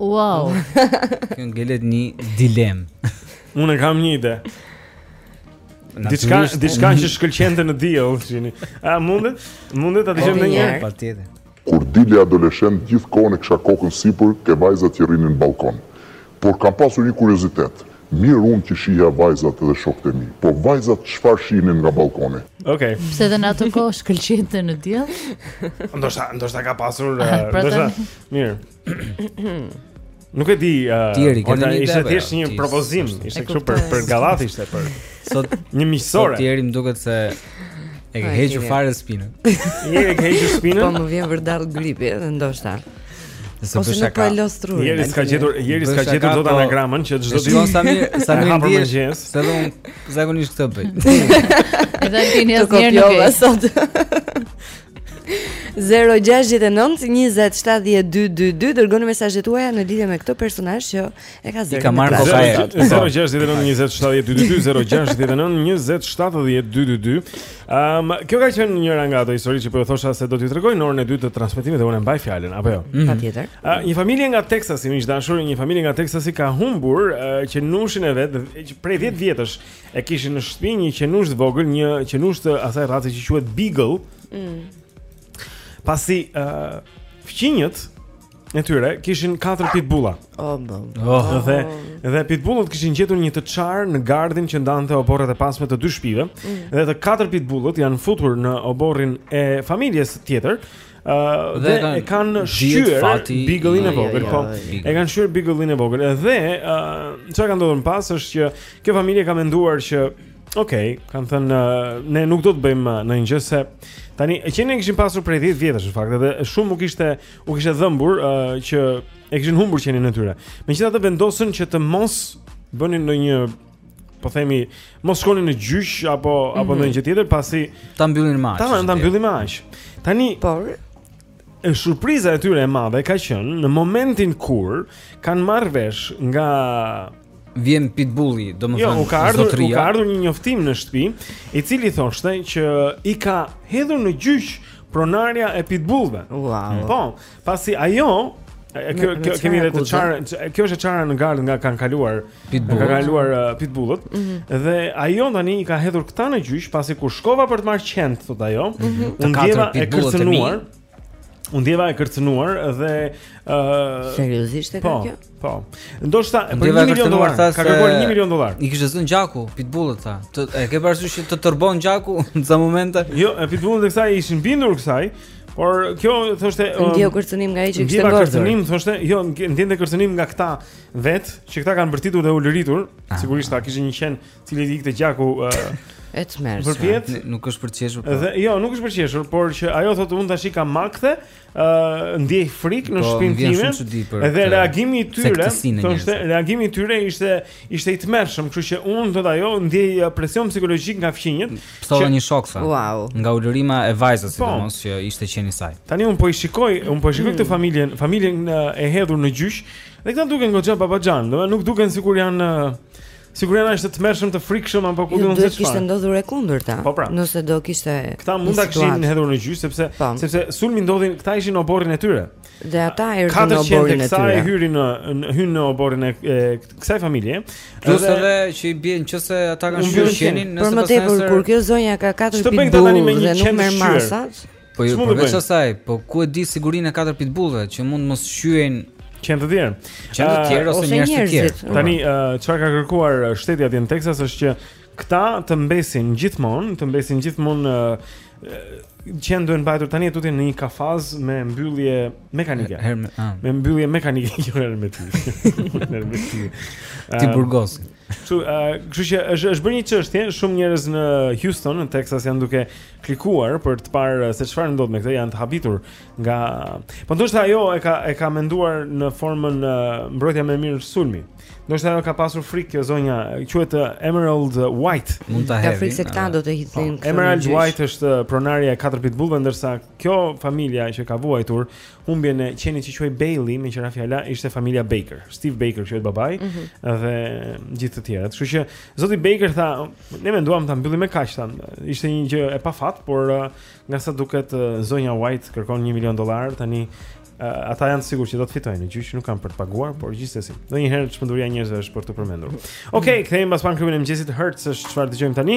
Speaker 8: Wow.
Speaker 7: Kjo ngelet një dilemë.
Speaker 6: Unë kam një ide. Diçka, diçka që shkëlqente në diell, Jeri. A mundet? Mundet ta dëgjojmë një herë?
Speaker 7: Patjetër.
Speaker 11: Kur dilja adoleshent, gjithë kohën e kisha kokën sipër te vajzat që rrinin në balkon. Por kam pasur një kuriozitet. Mirë unë që shihja vajzat dhe shokët e mi, po vajzat çfarë shihnin nga balkoni?
Speaker 6: Okej. Okay.
Speaker 8: Pse dhe në atë kohë shkëlqente në diell?
Speaker 6: Ndoshta, ndoshta ka pasur,
Speaker 8: pra
Speaker 6: ndoshta. Mirë. Nuk e di, uh,
Speaker 7: Tjeri, por
Speaker 6: ishte thjesht një propozim, ishte kështu për për gallatë ishte për
Speaker 7: sot
Speaker 6: një miqësore.
Speaker 7: Sot Tjeri më duket se e ke hequr fare spinën.
Speaker 6: Je e ke hequr spinën?
Speaker 4: Po më vjen vërdall gripi edhe ndoshta. Mos
Speaker 7: bëj
Speaker 4: shaka. Po e lodh trurin.
Speaker 6: Jeri s'ka gjetur, Jeri s'ka gjetur dot
Speaker 7: po-
Speaker 6: anagramin që çdo
Speaker 7: ditë. Sa mirë, sa mirë
Speaker 6: hapur me
Speaker 7: Se do zakonisht këtë bëj.
Speaker 8: Edhe ti
Speaker 4: një
Speaker 8: herë nuk e
Speaker 4: sot. 0-6-9-27-12-2 Dërgoni mesazhet tuaja në lidhje me këtë personazh që e ka zërë I
Speaker 7: ka marrë
Speaker 6: po ka e 0-6-9-27-12-2 0-6-9-27-12-2 Kjo ka qenë njëra nga ato histori që po ju thosha se do t'ju tregoj në orën e dytë të transmetimit dhe unë e mbaj fjalën Apo jo?
Speaker 4: Mm -hmm.
Speaker 6: uh, Një familje nga Texasi, miq të dashur, një familje nga Texasi ka humbur uh, qenushin e vet prej 10 vjetësh E kishin në shtëpi një qenush të vogël, një qenush të asaj race që quhet Beagle.
Speaker 4: Mm.
Speaker 6: Pasi ë uh, fqinjët e tyre kishin katër pitbulla.
Speaker 4: Oh, no.
Speaker 7: oh.
Speaker 6: Dhe dhe pitbullët kishin gjetur një të çarë në gardhin që ndante oborrat e pasme të dy shtëpive.
Speaker 4: Mm.
Speaker 6: Dhe të katër pitbullët janë futur në oborrin e familjes tjetër Uh,
Speaker 7: dhe,
Speaker 6: dhe e kanë shqyer Bigëllin e vogël, po. E kanë shqyer Bigëllin e vogël. Dhe çfarë uh, ka ndodhur më pas është që kjo familje ka menduar që Ok, kanë thënë uh, ne nuk do të bëjmë uh, ndonjë gjë se tani qenin e kishin pasur prej 10 vjetësh në fakt edhe shumë u kishte u kishte dhëmbur uh, që e kishin humbur qenin e tyre. Megjithatë vendosën që të mos bënin ndonjë po themi mos shkonin në gjyq apo mm -hmm. apo
Speaker 7: mhm.
Speaker 6: ndonjë gjë tjetër pasi
Speaker 7: ta mbyllin me aq.
Speaker 6: Ta ta mbyllin me aq. Tani
Speaker 4: por
Speaker 6: e surpriza e tyre e madhe ka qenë në momentin kur kanë marrë vesh nga
Speaker 7: vjen pitbulli, domethënë
Speaker 6: jo, u ka ardhur, zotria.
Speaker 7: U
Speaker 6: ka ardhur një njoftim në shtëpi, i cili thoshte që i ka hedhur në gjyq pronarja e pitbullve.
Speaker 4: Wow.
Speaker 6: Po, Pasi ajo Kjo kjo kemi edhe të çarën, kjo është e çara në gardh nga kanë kaluar
Speaker 7: pitbullët.
Speaker 6: Kanë kaluar uh, pitbullët
Speaker 4: mm -hmm.
Speaker 6: dhe ajo tani i ka hedhur këta në gjyq pasi kur shkova për të marrë qentë thotë ajo,
Speaker 7: mm
Speaker 6: -hmm.
Speaker 7: u
Speaker 6: ndjeva e kërcënuar. U ndjeva e kërcënuar dhe ë uh,
Speaker 4: seriozisht e ka
Speaker 6: po,
Speaker 4: kjo.
Speaker 6: Po. Ndoshta për 1 milion dollar, ka kërkuar 1 milion dollar.
Speaker 7: I kishte zënë gjaku, pitbullit tha. Të e ke parasysh të tërbon gjaku në ca momente?
Speaker 6: Jo, e pitbullët kësaj ishin bindur kësaj. Por kjo thoshte
Speaker 4: ndjeu um, kërcënim nga ai që kishte ngordhur.
Speaker 6: Ndjeu kërcënim thoshte, jo, ndjente kërcënim nga këta vetë, që këta kanë bërtitur dhe ulëritur,
Speaker 7: ah.
Speaker 6: sigurisht ta kishin një qen, të cilit i ikte gjaku uh,
Speaker 4: e
Speaker 7: tmerrshëm. nuk është përqeshur. Po.
Speaker 6: Dhe jo, nuk është përqeshur, por që ajo thotë unë tash i kam makthe, ë ndjej frikë në
Speaker 7: po,
Speaker 6: shtëpinë time. Edhe reagimi i tyre, thoshte, reagimi i tyre ishte ishte i tmerrshëm, kështu që unë thotë ajo ndjej uh, presion psikologjik nga
Speaker 7: fqinjët.
Speaker 6: Pësova
Speaker 7: një shok tha.
Speaker 4: Wow.
Speaker 7: Nga ulërima e vajzës,
Speaker 6: po.
Speaker 7: sidomos që ishte qeni i saj.
Speaker 6: Tani unë po i shikoj, unë po i shikoj këtë
Speaker 4: mm.
Speaker 6: familjen, familjen uh, e hedhur në gjyq. Dhe këta duken goxha babaxhan, domethënë nuk duken sikur janë uh, Sigurisht është të tmerrshëm të frikshëm apo ku
Speaker 4: do
Speaker 6: të thotë.
Speaker 4: Do të
Speaker 6: kishte
Speaker 4: ndodhur e kundërta.
Speaker 6: Po pra.
Speaker 4: Nëse do kishte
Speaker 6: Këta mund ta kishin hedhur në gjyq sepse pa.
Speaker 4: Po.
Speaker 6: sepse sulmi ndodhi, këta ishin në oborrin e tyre.
Speaker 4: Dhe ata erdhën në oborrin e tyre.
Speaker 6: Këta hyrin në hyn në oborrin e, e kësaj familje.
Speaker 7: Plus
Speaker 6: edhe
Speaker 7: që i bien nëse ata kanë
Speaker 6: shqyer
Speaker 7: qenin, nëse
Speaker 4: pastaj
Speaker 7: Për
Speaker 4: më
Speaker 7: tepër
Speaker 4: kur kjo zonja ka katër pitbull dhe nuk merr masat.
Speaker 7: Po
Speaker 6: ju
Speaker 7: përveç
Speaker 6: bëjnë?
Speaker 7: asaj, po ku e di sigurinë e katër pitbullëve që mund të mos shqyejnë
Speaker 6: qen të tjerë.
Speaker 7: Qen të tjerë ose njerëz të tjerë.
Speaker 6: Tani çfarë ka kërkuar shteti atje në Texas është që këta të mbesin gjithmonë, të mbesin gjithmonë që duhen mbajtur tani e tutje në një kafaz me mbyllje mekanike.
Speaker 7: Herme, ah.
Speaker 6: me mbyllje mekanike jo hermetike. hermetike.
Speaker 7: T'i burgosin.
Speaker 6: Kështu, kështu që është është bërë një çështje, shumë njerëz në Houston, në Texas janë duke klikuar për të parë se çfarë ndodh me këtë, janë të habitur nga Po ndoshta ajo e ka e ka menduar në formën mbrojtja më e mirë, sulmi. Ndoshta ajo ka pasur frikë kjo zonja, quhet Emerald White.
Speaker 7: Mund ta
Speaker 4: hedhë.
Speaker 7: Ka
Speaker 4: frikë se këta do ta hidhnin.
Speaker 6: Po, Emerald White është pronarja e katër pitbullve, ndërsa kjo familja që ka vuajtur humbjen e qenit që quhej Bailey meqë ra fjala ishte familja Baker. Steve Baker quhet babai
Speaker 4: mm -hmm.
Speaker 6: dhe gjithë të tjerat. Kështu që zoti Baker tha, ne menduam ta mbyllim me kaq tani. Ishte një gjë e pafat, por uh, nga sa duket uh, zonja White kërkon 1 milion dollarë tani.
Speaker 12: Uh, ata janë të sigurt që do të fitojnë, gjë nuk kanë për të paguar, por gjithsesi. Ndonjëherë çmenduria e njerëzve është për t'u përmendur. Okej, okay, kthehemi pas Klubit të Mëngjesit Hertz, çfarë dëgjojmë tani?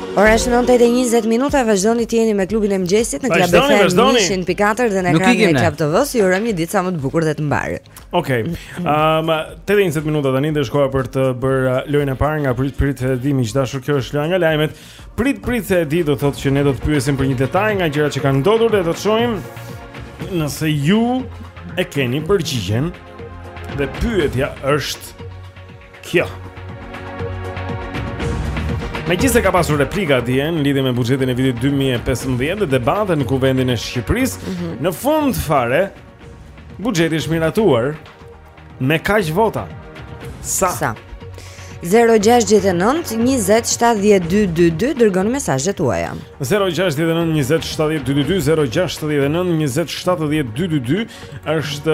Speaker 12: Ora është
Speaker 4: 8:20 minuta, vazhdoni të jeni me klubin e mëngjesit në Club FM 100.4 dhe në ekranin e Club TV-s. Ju urojmë një ditë sa më të bukur dhe të mbarë.
Speaker 12: Okej. Okay. Ëm um, 8:20 minuta tani dhe është koha për të bërë uh, lojën e parë nga prit prit e di miq të dashur. Kjo është loja nga lajmet. Prit prit se e di do thotë që ne do të pyesim për një detaj nga gjërat që kanë ndodhur dhe do të shohim nëse ju e keni përgjigjen. Dhe pyetja është Kjo. Megjithëse ka pasur replika dje në lidhje me buxhetin e vitit 2015 dhe debate në kuvendin e Shqipërisë,
Speaker 4: mm -hmm.
Speaker 12: në fund fare, buxheti është miratuar me kaq vota. Sa?
Speaker 4: Sa? 0-6-19-27-12-22 Dërgoni mesazhet tuaja
Speaker 12: 0-6-19-27-12-22 0-6-19-27-12-22 është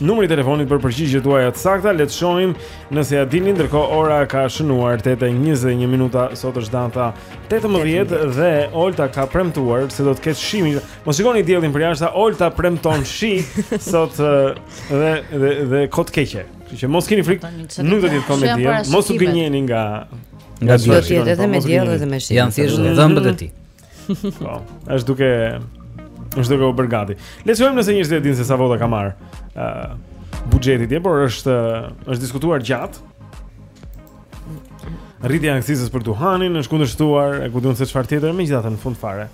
Speaker 6: Numri i telefonit për përgjigjet tuaja të sakta, le të shohim nëse e dini, ndërkohë ora ka shënuar 8:21 minuta, sot është data 18 dhe Olta ka premtuar se do të ketë shi. Mos shikoni diellin përjashta, Olta premton shi sot dhe dhe dhe kot qesh. Kështu që mos keni frikë, nuk do të jetë kot, mos u gënjeni nga
Speaker 7: nga dielli.
Speaker 4: Do të jetë edhe me diell edhe me shi.
Speaker 7: Janë thjesht dhëmbët e tij.
Speaker 6: Po, është duke është duke u bërë gati. Le të shohim nëse njerëzit e dinë se sa vota ka marrë uh, buxheti dje, por është është diskutuar gjatë. Rritja e akcizës për duhanin është kundërshtuar, e ku di unë se çfarë tjetër, megjithatë në fund fare.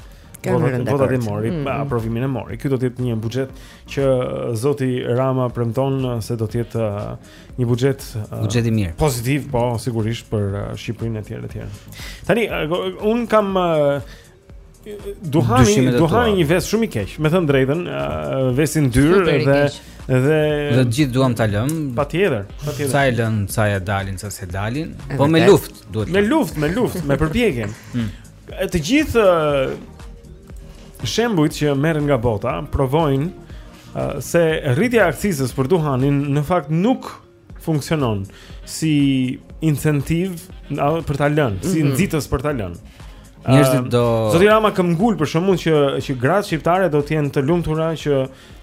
Speaker 6: Votat, votat
Speaker 4: i
Speaker 6: mori,
Speaker 4: mm.
Speaker 6: aprovimin e mori. Ky do të jetë një buxhet që zoti Rama premton se do të jetë uh, Një buxhet uh,
Speaker 7: buxhet i mirë.
Speaker 6: Pozitiv, po, sigurisht për uh, Shqipërinë etj etj. Tani uh, unë kam uh, duhani duhani një ves shumë i keq, me thënë të drejtën, uh,
Speaker 7: ves i
Speaker 6: ndyrë
Speaker 7: dhe
Speaker 6: dhe
Speaker 7: dhe të gjithë duam ta lëmë.
Speaker 6: Patjetër, patjetër.
Speaker 7: Sa e lënë, sa ia dalin, sa s'ia dalin. Po me luftë duhet.
Speaker 6: Me luftë, me luftë, me përpjekje.
Speaker 7: Hmm.
Speaker 6: E të gjithë shembujt që merren nga bota provojnë se rritja e akcizës për duhanin në fakt nuk funksionon si incentiv për ta lënë, si
Speaker 7: mhm.
Speaker 6: nxitës për ta lënë.
Speaker 7: Njerëzit do
Speaker 6: Zoti Rama këmbëngul për shembull që që gratë shqiptare do të jenë të lumtura që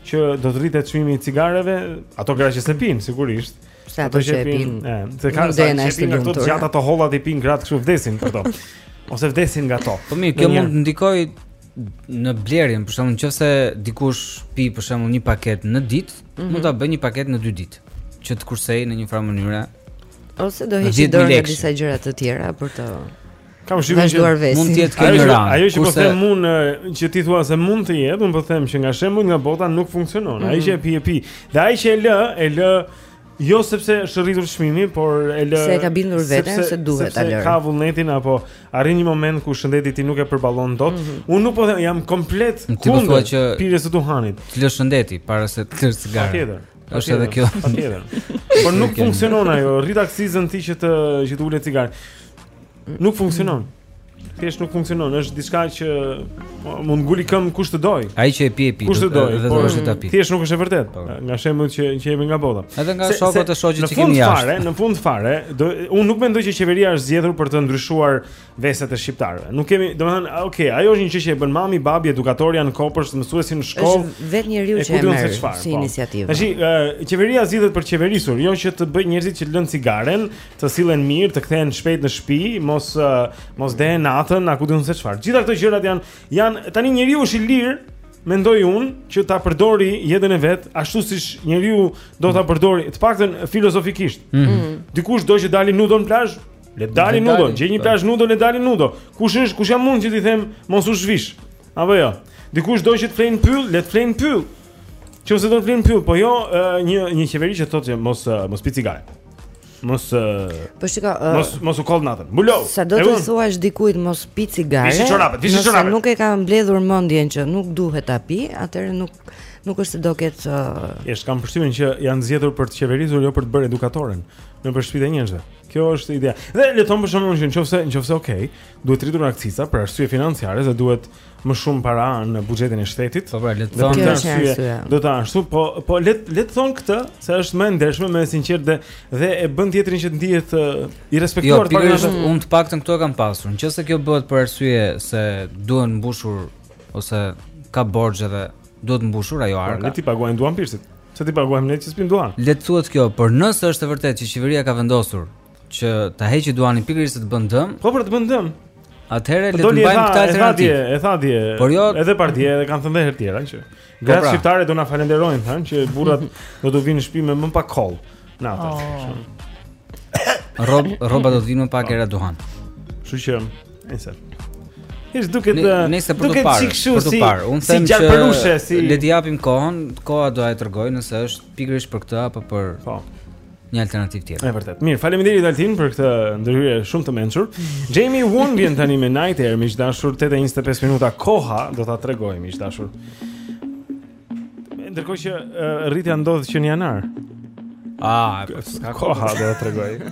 Speaker 6: që do të rritet çmimi i cigareve, ato gra që s'e pinë sigurisht.
Speaker 4: Pse ata që e pinë?
Speaker 6: Se ka sa që pin këto gjata të hollat i pinë gratë kështu vdesin këto. Ose vdesin nga to.
Speaker 7: Po mirë, kjo mund të ndikojë në blerjen, për shembull, nëse dikush pi për shembull një paketë në ditë,
Speaker 4: mm -hmm.
Speaker 7: mund ta bëjë një paketë në dy ditë, që të kursejë në njëfarë mënyre.
Speaker 4: Ose do heqë dorë nga disa gjëra të tjera për të
Speaker 6: Kam
Speaker 4: shihur që
Speaker 7: mund të jetë
Speaker 6: kënjë
Speaker 7: rand.
Speaker 6: Ajo që po them unë që ti thua se mund të jetë, unë po them që nga shembulli nga bota nuk funksionon. Mm -hmm. Ai
Speaker 4: mhm.
Speaker 6: që e pi e pi. Dhe ai që e lë, e lë jo sepse është rritur çmimi, por e lë
Speaker 4: se e ka bindur veten se duhet ta lërë.
Speaker 6: Sepse ka vullnetin apo arrin një moment ku shëndeti i tij nuk e përballon dot.
Speaker 4: Mm -hmm.
Speaker 6: Unë nuk po them, jam komplet
Speaker 7: po
Speaker 6: kundër pirjes së duhanit.
Speaker 7: Të lë shëndeti para se të lësh cigaren.
Speaker 6: Patjetër.
Speaker 7: Është edhe kjo.
Speaker 6: Patjetër. Por nuk funksionon ajo, rrit akcizën ti që të që të ulet cigarja. Nuk funksionon. Thjesht nuk funksionon, është diçka që mund të ngulë këmbë kush të dojë.
Speaker 7: Ai që e pi e pi,
Speaker 6: kush të
Speaker 7: dojë, vetëm
Speaker 6: po,
Speaker 7: është ta pi.
Speaker 6: Thjesht nuk është e vërtetë. Po. Nga shembujt që që kemi nga bota.
Speaker 7: Edhe nga shokët e
Speaker 6: shoqet
Speaker 7: që kemi jashtë.
Speaker 6: Në fund fare, në fund fare, do unë nuk mendoj që qeveria është zgjedhur për të ndryshuar veset e shqiptarëve. Nuk kemi, domethënë, ok, ajo është një çështje që e bën mami, babi, edukatorja në kopsht, mësuesi në shkollë.
Speaker 4: Është vetë njeriu që e merr si
Speaker 6: po.
Speaker 4: iniciativë.
Speaker 6: Tashi, qeveria zgjidhet për të qeverisur, jo që të bëjë njerëzit që të lënë cigaren, të sillen mirë, të kthehen shpejt në shtëpi, mos uh, mos dehen natën, a ku di unë se çfarë. Gjithë këto gjërat janë janë tani njeriu është i lirë, mendoj unë, që ta përdorë jetën e vet ashtu siç njeriu do ta përdorë, të paktën filozofikisht.
Speaker 7: Mm -hmm.
Speaker 6: Dikush do që të dali nudo në plazh, le të
Speaker 7: dali
Speaker 6: nudo, gjej një
Speaker 7: po.
Speaker 6: plazh nudo, le të dali nudo. Kush është, kush jam unë që t'i them mos u zhvish? Apo jo. Dikush do që të flejë në pyll, le të flejë në pyll. Që do të flejë në pyll, po jo një një qeveri që thotë që mos mos pi cigare. Mos
Speaker 4: Po shiko,
Speaker 6: mos mos u koll natën. Mbulohu.
Speaker 4: Sado
Speaker 6: t'i
Speaker 4: thuash dikujt mos pi cigare?
Speaker 6: Vishi çorapet, vishi çorapet.
Speaker 4: Nuk e ka mbledhur mendjen që nuk duhet ta pi, atëherë nuk nuk është se do ketë uh...
Speaker 6: Është kam përshtypjen që janë zgjedhur për të qeverisur jo për të bërë edukatoren nëpër shtëpitë e njerëzve. Kjo është ideja Dhe le të thonë për shembull që nëse nëse okay, Duhet rritur akciza për arsye financiare, se duhet më shumë para në buxhetin e shtetit.
Speaker 7: Po pra, le të thonë
Speaker 4: arsyen.
Speaker 6: Do të ashtu, po po le le të thonë këtë, se është më e ndershme, më e sinqertë dhe dhe e bën tjetrin që të ndihet i respektuar jo,
Speaker 7: për
Speaker 6: këtë.
Speaker 7: Unë të paktën këtë kam pasur. Nëse kjo bëhet për arsye se duhen mbushur ose ka borxhe dhe duhet mbushur ajo
Speaker 6: pra,
Speaker 7: arka.
Speaker 6: Le t'i paguajnë duhanpirësit. Se t'i paguajmë ne që s'pimë duhan.
Speaker 7: Le të thuhet kjo, por nëse është e vërtetë që qeveria ka vendosur Që ta heqë duhanin pikërisht se të bën dëm.
Speaker 6: Po për të bën dëm.
Speaker 7: Atëherë le të mbajmë këtë alternativë.
Speaker 6: E tha dje, e tha dje.
Speaker 7: Por jo,
Speaker 6: edhe partia edhe kanë thënë herë të tjera që po gratë
Speaker 7: pra.
Speaker 6: shqiptare do na falenderojnë thënë që burrat do të vinë në shtëpi me më pak kollë. Natën.
Speaker 8: Oh.
Speaker 7: Rob, rrobat do të vinë më pak era duhan.
Speaker 6: Kështu që, nëse. Siç duket
Speaker 7: nëse për të parë, për të parë. Unë them që le t'i japim kohën, koha do e tregojë nëse është Pikërisht për këtë apo për
Speaker 6: Po.
Speaker 7: Një alternativë tjetër.
Speaker 6: Është vërtet. Mirë, faleminderit Altin për këtë ndërhyrje shumë të mençur. Jamie Woon vjen tani me Night Air, miq dashur, 8:25 minuta koha do ta tregojë, miq dashur. Ndërkohë që uh, rritja ndodh që në janar.
Speaker 7: Ah, po,
Speaker 6: koha do ta
Speaker 13: tregojë.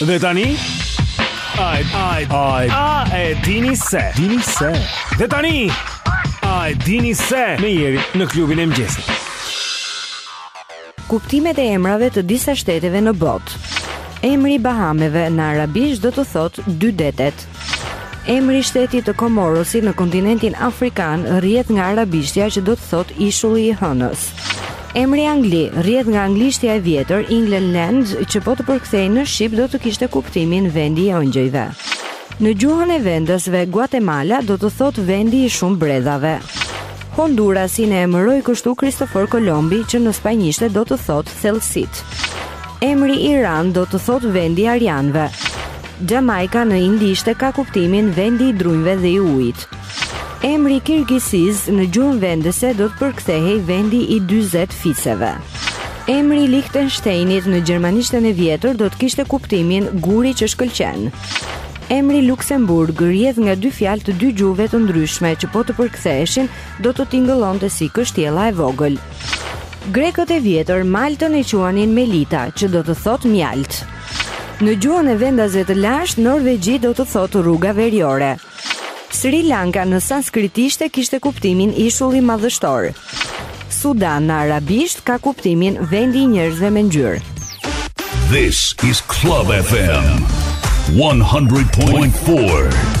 Speaker 6: Dhe tani Ai ai ai a e dini se dini se Dhe tani a e dini se me Jerin në klubin e mëngjesit
Speaker 4: Kuptimet e emrave të disa shteteve në botë. Emri i Bahameve në arabisht do të thotë dy detet. Emri i shtetit të Komorosit në kontinentin afrikan rrjedh nga arabishtja që do të thotë ishulli i hënës. Emri Angli rrjedh nga anglishtja e vjetër England Land që po të përkthehej në shqip do të kishte kuptimin vendi i engjëjve. Në gjuhën e vendasve Guatemala do të thotë vendi i shumë bredhave. Hondurasin e emëroi kështu Kristofor Kolombi, që në spanjishte do të thotë thellësitë. Emri Iran do të thotë vendi i arianëve. Xhamajka në indishte ka kuptimin vendi i drunjve dhe i ujit. Emri i Kirgizisë në gjuhën vendëse do të përkthehej vendi i 40 fiseve. Emri i Lihtenshtejnit në gjermanishten e vjetër do të kishte kuptimin guri që shkëlqen. Emri Luksemburg rrjedh nga dy fjalë të dy gjuhëve të ndryshme që po të përktheheshin do të tingëllonte si kështjella e vogël. Grekët e vjetër Maltën e quanin Melita, që do të thotë mjaltë. Në gjuhën e vendasve të lashtë Norvegji do të thotë rruga veriore. Sri Lanka në sanskritishte kishte kuptimin ishulli madhështor. Sudan në arabisht ka kuptimin vendi i njerëzve me ngjyrë.
Speaker 9: This is Club FM 100.4.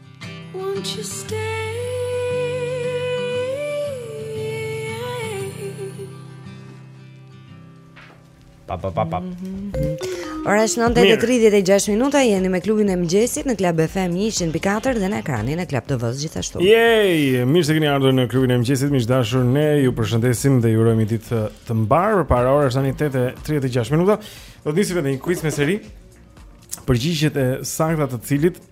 Speaker 7: Pa pa pa pa.
Speaker 4: Ora është 9:36 minuta, jeni me klubin e mëngjesit në Club FM 104 dhe në ekranin e Club TV-së gjithashtu.
Speaker 6: Yay! Mirë se keni ardhur në klubin e mëngjesit, miq dashur, ne ju përshëndesim dhe ju urojmë ditë të mbarë. Para orës tani 8:36 minuta. Do të nisim me një quiz me seri. Përgjigjet e sakta të cilit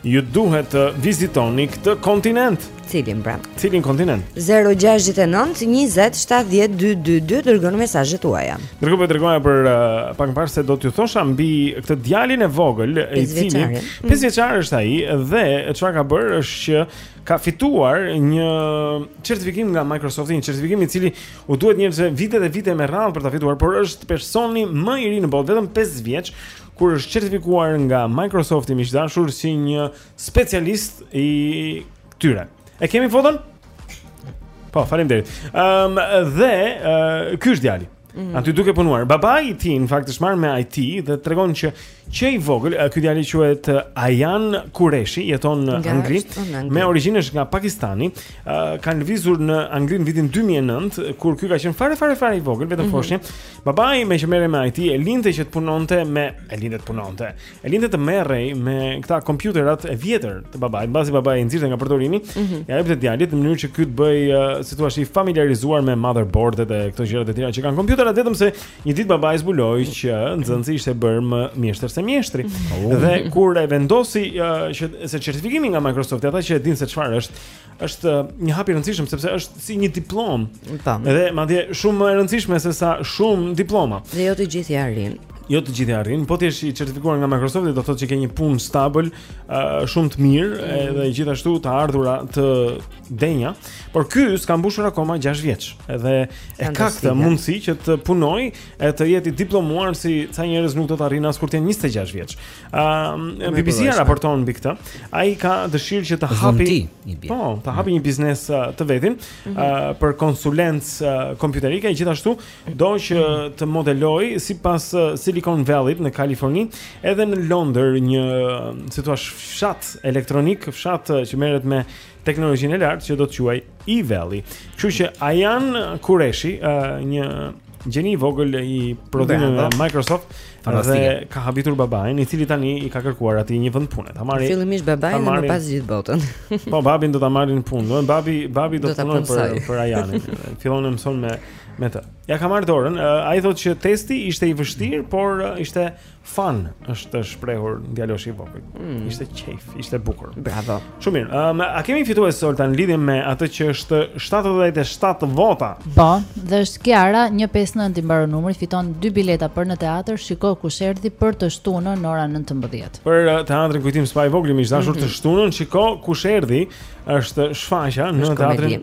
Speaker 6: Ju duhet të vizitoni këtë kontinent.
Speaker 4: Cilin pra?
Speaker 6: Cilin kontinent?
Speaker 4: 069 20 70 222 dërgoni mesazhet tuaja.
Speaker 6: Tregoj po tregoja për uh, pak më parë se do t'ju thosha mbi këtë djalin e vogël, i cili
Speaker 4: 5 mm.
Speaker 6: vjeçar është ai dhe çfarë ka bërë është që ka fituar një certifikim nga Microsoft, një certifikim i cili u duhet njerëzve vite dhe vite me radhë për ta fituar, por është personi më i ri në botë, vetëm 5 vjeç, që është certifikuar nga Microsofti, miq të dashur, si një specialist i këtyre. E kemi foton? Po, faleminderit. Ëm um, dhe uh, ky është djali.
Speaker 4: Mm -hmm.
Speaker 6: Aty duke punuar. Babai i tij në fakt është marrë me IT dhe tregon që që i vogël, ky djali quhet Ayan Kureshi, jeton në Angli, me origjinë është nga Pakistani. Uh, kanë lëvizur në Angli në vitin 2009, kur ky ka qenë fare fare fare i vogël, vetëm
Speaker 4: mm
Speaker 6: -hmm. foshnje. Babai meqë merrej me IT, e linte që të punonte me, e linte të punonte. E linte të merrej me këta kompjuterat e vjetër të babait, mbasi babai i nxirrte nga përdorimi,
Speaker 4: mm -hmm.
Speaker 6: ja jepte djalit në mënyrë që ky të bëhej, uh, si thua, i familiarizuar me motherboardet e këto gjërat e tjera që kanë kompjuterat, vetëm se një ditë babai zbuloi që nxënësi ishte bërë më mjeshtër se mjeshtri. Mm -hmm. Dhe kur e vendosi uh, që se certifikimi nga Microsoft, ata që e dinë se çfarë është, është një hap i rëndësishëm sepse është si një diplomë.
Speaker 4: Po.
Speaker 6: Dhe madje shumë më e rëndësishme se sa shumë diploma.
Speaker 4: Dhe jo të gjithë ia arrijnë.
Speaker 6: Jo të gjithë ia arrijnë, po të jesh i certifikuar nga Microsoft, do thotë që ke një punë stabël, uh, shumë të mirë, mm. edhe gjithashtu të ardhura të denja. Por ky s'ka mbushur akoma 6 vjeç. Edhe e ka këtë mundësi që të punojë e të jetë i diplomuar si ca njerëz nuk do të arrijnë as kur të jenë 26 vjeç. Ëm uh,
Speaker 7: BBC
Speaker 6: raporton mbi këtë. Ai ka dëshirë që të
Speaker 7: hapë
Speaker 6: po, të hapë një biznes uh, të vetin ë
Speaker 4: mhm.
Speaker 6: uh, për konsulencë uh, kompjuterike, gjithashtu do që të modelojë sipas uh, Silicon Valley në Kaliforni, edhe në Londër një si thua fshat elektronik, fshat uh, që merret me teknologjinë e lartë që do ta quajë E-Valley. Kështu që Ajan Kureshi, uh, një gjeni i vogël i
Speaker 4: prodhimit
Speaker 6: të Microsoft, dhe ka habitur babain, i cili tani i ka kërkuar atij një vend pune. Ta marrë.
Speaker 4: Fillimisht
Speaker 6: babain
Speaker 4: dhe më pas gjithë botën.
Speaker 6: po babin do ta marrë në punë. Do babi, babi do të punojë për për Ajanin. Fillon të mësojë me me të. Ja ka marrë dorën. Uh, Ai thotë që testi ishte i vështirë, por uh, ishte Fun është shprehur djaloshi i vogël.
Speaker 4: Mm.
Speaker 6: Ishte qejf, ishte bukur.
Speaker 4: Bravo.
Speaker 6: Shumë mirë. Um, a kemi fitues Solta në lidhje me atë që është 77 vota?
Speaker 8: Po, dhe është Kiara 159 i mbaron numri, fiton dy bileta për në teatër, Shiko kush erdhi për të shtunën në orën 19.
Speaker 6: Për uh, teatrin Kujtim Spahivogli, miq të dashur
Speaker 4: mm -hmm.
Speaker 6: të mhm. shtunën, shiko kush erdhi, është shfaqja në teatrin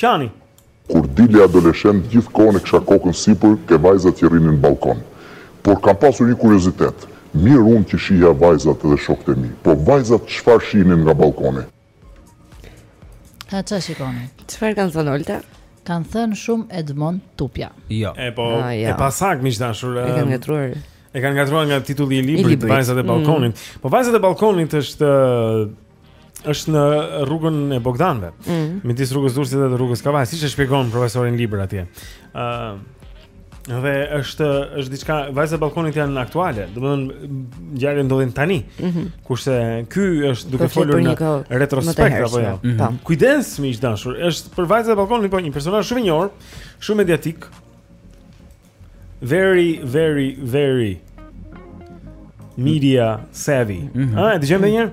Speaker 6: Qani.
Speaker 11: Kur dilja adoleshent gjithë kohën e kisha kokën sipër te vajzat që rrinin në ballkon. Por kam pasur një kuriozitet, mirë unë që shihja vajzat dhe shokët e mi, po vajzat çfarë shihnin nga ballkoni?
Speaker 8: Ha çfarë shikoni?
Speaker 4: Çfarë kanë thënë Olta?
Speaker 8: Kanë thënë shumë Edmond Tupja.
Speaker 7: Jo.
Speaker 6: E po,
Speaker 4: ah, e jo.
Speaker 6: E pasaktë, miq të dashur.
Speaker 4: E kanë ngatërruar.
Speaker 9: E kanë ngatërruar nga titulli i librit Vajzat e mm. ballkonit. Po Vajzat e ballkonit është është në rrugën e Bogdanëve.
Speaker 4: Mm.
Speaker 9: Midis rrugës së Durrësit dhe rrugës së Kavajës, siç e shpjegon profesori në libër atje. Ë uh, dhe është është diçka vajzat e ballkonit janë aktuale. Domethënë ngjarjet ndodhin tani.
Speaker 4: Mm -hmm.
Speaker 9: Kurse ky është duke folur në retrospekt apo jo.
Speaker 4: Mm -hmm.
Speaker 9: Kujdes miq të dashur, është për vajzat e ballkonit po një personazh shumë i njohur, shumë mediatik. Very very very media savvy. Mm -hmm. Ah, dëgjojmë edhe një herë.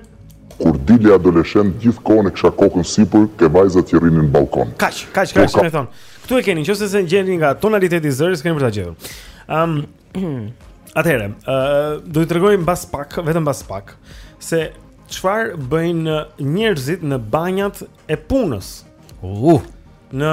Speaker 14: Kur dilja adoleshent gjithë kohën e kisha kokën sipër ke vajzat që rrinin në
Speaker 9: ballkon.
Speaker 14: Kaç,
Speaker 9: kaç,
Speaker 14: kaç,
Speaker 9: më thon. Këtu e keni, nëse s'e gjeni nga tonaliteti i zërit, keni për ta gjetur. Ëm um, Atëherë, ë uh, do t'ju tregoj mbas pak, vetëm mbas pak, se çfarë bëjnë njerëzit në banjat e punës.
Speaker 7: Uh,
Speaker 9: në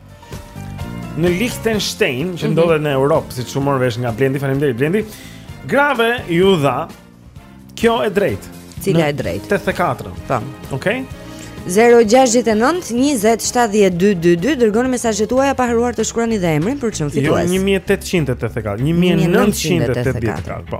Speaker 9: Në Liechtenstein,
Speaker 7: që
Speaker 9: mhm. ndodhet mm -hmm. në Europë, siç u mor vesh nga Blendi, faleminderit Blendi. Grave iu dha kjo e drejtë.
Speaker 4: Cila e drejtë?
Speaker 9: 84.
Speaker 4: Tam.
Speaker 9: Okej.
Speaker 4: Okay? 0-6-9-20-7-12-2 Dërgoni mesazhet tuaja pa harruar të shkruani dhe emrin për çmim fitues
Speaker 9: Jo, 1884 1984 po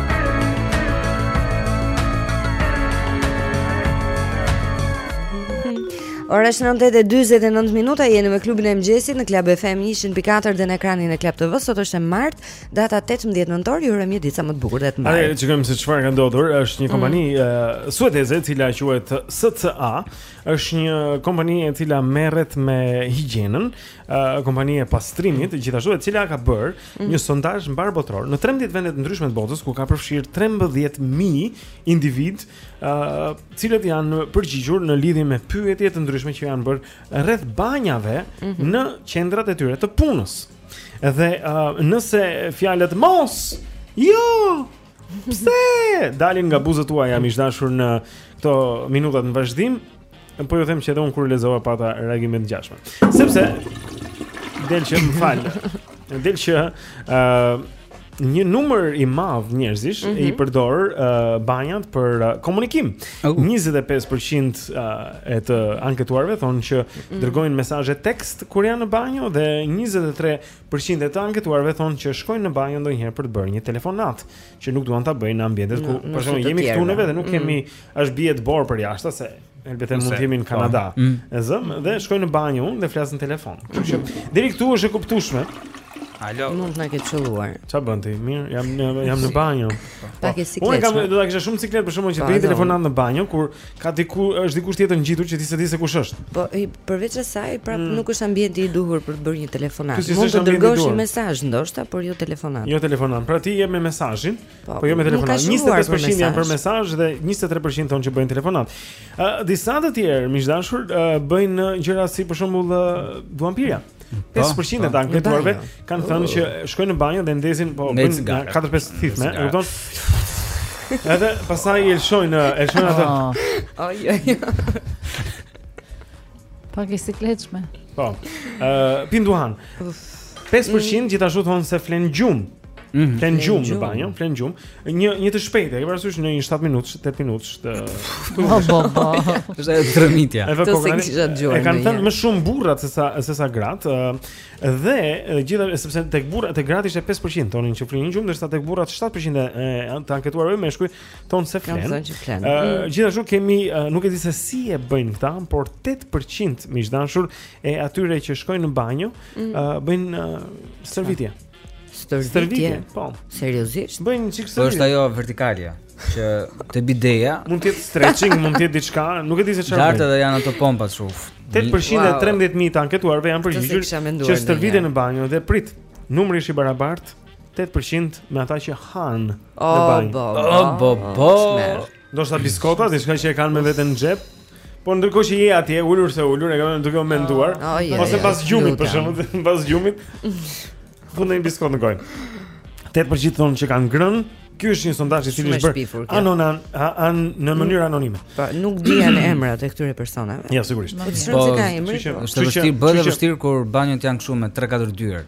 Speaker 4: Ora është 9:49 minuta, jeni me klubin e mëngjesit në Club FM 104 dhe në ekranin e Club TV. Sot është e martë, data 18 nëntor, ju urojmë një ditë sa më të bukur dhe të mbarë.
Speaker 6: Atëherë shikojmë se çfarë ka ndodhur, është një mm. kompani mm. uh, suedeze e cila quhet SCA, është një kompani e cila merret me higjienën, uh, kompani e pastrimit, gjithashtu e cila ka bërë
Speaker 4: mm.
Speaker 6: një sondazh mbarëbotëror në 13 vende të ndryshme të botës ku ka përfshirë 13000 individë, uh, të cilët janë përgjigjur në lidhje me pyetje të ndryshme që janë bërë rreth banjave
Speaker 4: mm -hmm.
Speaker 6: në qendrat e tyre të punës. Dhe uh, nëse fjalët mos, jo, pse dalin nga buzët tuaja miq të dashur në këto minutat në vazhdim, Unë po ju them që edhe unë kur lexova pata reagime të ngjashme. Sepse del që më fal. Del që ë uh, një numër i madh njerëzish
Speaker 4: mm -hmm.
Speaker 6: i përdor uh, banjat për uh, komunikim. Uh. 25% uh, e të anketuarve thonë që
Speaker 4: mm -hmm.
Speaker 6: dërgojnë mesazhe tekst kur janë në banjo dhe 23% e të anketuarve thonë që shkojnë në banjo ndonjëherë për të bërë një telefonatë. që nuk duan ta bëjnë në ambientet ku për shembull jemi këtu neve dhe nuk
Speaker 4: mm.
Speaker 6: kemi as bie dëborë përjashta se helbete mund të jemi në
Speaker 7: po.
Speaker 6: Kanada.
Speaker 7: Mm.
Speaker 6: E zëmë dhe shkojnë në banjo edhe flasin në telefon. Kështu që deri këtu është e kuptueshme.
Speaker 7: Alo.
Speaker 4: Mund të na ketë qëlluar.
Speaker 6: Ça bën ti? Mirë, jam në jam në
Speaker 4: banjë. Po.
Speaker 6: Unë kam do ta kisha shumë siklet për shkakun që bëj telefonatë në banjë kur Ka diku është dikush tjetër ngjitur që ti s'e di se kush është.
Speaker 4: Po përveç asaj prap mm. nuk është ambienti i duhur për të bërë një
Speaker 6: telefonatë. Si
Speaker 4: Mund të dërgosh një mesazh ndoshta, por jo telefonatë.
Speaker 6: Jo telefonatë. Pra ti je me mesazhin,
Speaker 4: po,
Speaker 6: po jo me
Speaker 4: telefonatë.
Speaker 6: 25% janë për
Speaker 4: mesazh
Speaker 6: dhe 23% thonë që bëjnë telefonatë. Ë uh, disa të tjerë miq të dashur uh, bëjnë gjëra si për shembull uh, duhanpirja. 5% po, e të
Speaker 4: po. anketuarve
Speaker 6: kanë thënë që shkojnë në banjo dhe ndezin po
Speaker 7: bën
Speaker 6: 4-5 thithje, e kupton? Edhe pastaj e lëshojnë, e lëshojnë atë.
Speaker 8: Ah.
Speaker 4: Ai ai.
Speaker 8: Pak e sikletshme.
Speaker 6: Po. Ë, uh, pinë duhan. 5% gjithashtu thonë se flenë gjumë.
Speaker 7: Mm.
Speaker 6: Flenë gjumë në banjë, flenë gjumë. Një një të shpejtë, e ke parasysh në një 7 minutësh, 8 minutësh të.
Speaker 8: Po po po.
Speaker 7: Është
Speaker 6: dremitja.
Speaker 4: Të
Speaker 6: po,
Speaker 4: s'e kisha dëgjuar.
Speaker 6: E kanë thënë më shumë burrat se sa se sa gratë. Dhe gjithashtu sepse tek burrat tek gratë ishte 5% thonin që flinin gjumë, ndërsa tek burrat 7% e të anketuarve meshkuj thonë se flenë.
Speaker 4: Mm.
Speaker 6: Gjithashtu kemi nuk e di se si e bëjnë këta, por 8% miq të dashur e atyre që shkojnë në banjë,
Speaker 4: mm.
Speaker 6: bëjnë stërvitje.
Speaker 4: Stërvitje.
Speaker 6: Po.
Speaker 4: Seriozisht?
Speaker 6: Bëjnë një çik stërvitje.
Speaker 7: Po është ajo vertikalja te bideja.
Speaker 6: Mund të jetë stretching, mund të jetë diçka, nuk e di se çfarë.
Speaker 7: Lart dhe janë ato pompat shuf.
Speaker 6: 8% e 13000 të anketuarve janë përgjigjur që stërviten në banjo dhe prit. Numri është i barabartë 8% me ata që han në banjë.
Speaker 7: Oh, bo, bo,
Speaker 4: bo.
Speaker 6: Ndoshta biskota, diçka që e kanë me veten në xhep. Po ndërkohë që je atje ulur se ulur, e hanë duke u menduar.
Speaker 4: Oh, oh,
Speaker 6: Ose pas gjumit për shembull, pas gjumit. Fut një biskotë në gojë. Tetë për qind thonë që kanë ngrënë. Ky është një sondazh i cili është bërë anonan, an në mënyrë anonime.
Speaker 4: Po, nuk dihen emrat e këtyre personave.
Speaker 6: Jo, sigurisht.
Speaker 4: Po,
Speaker 7: po, është vështirë, bëhet vështirë kur banjot janë kështu me 3-4 dyer.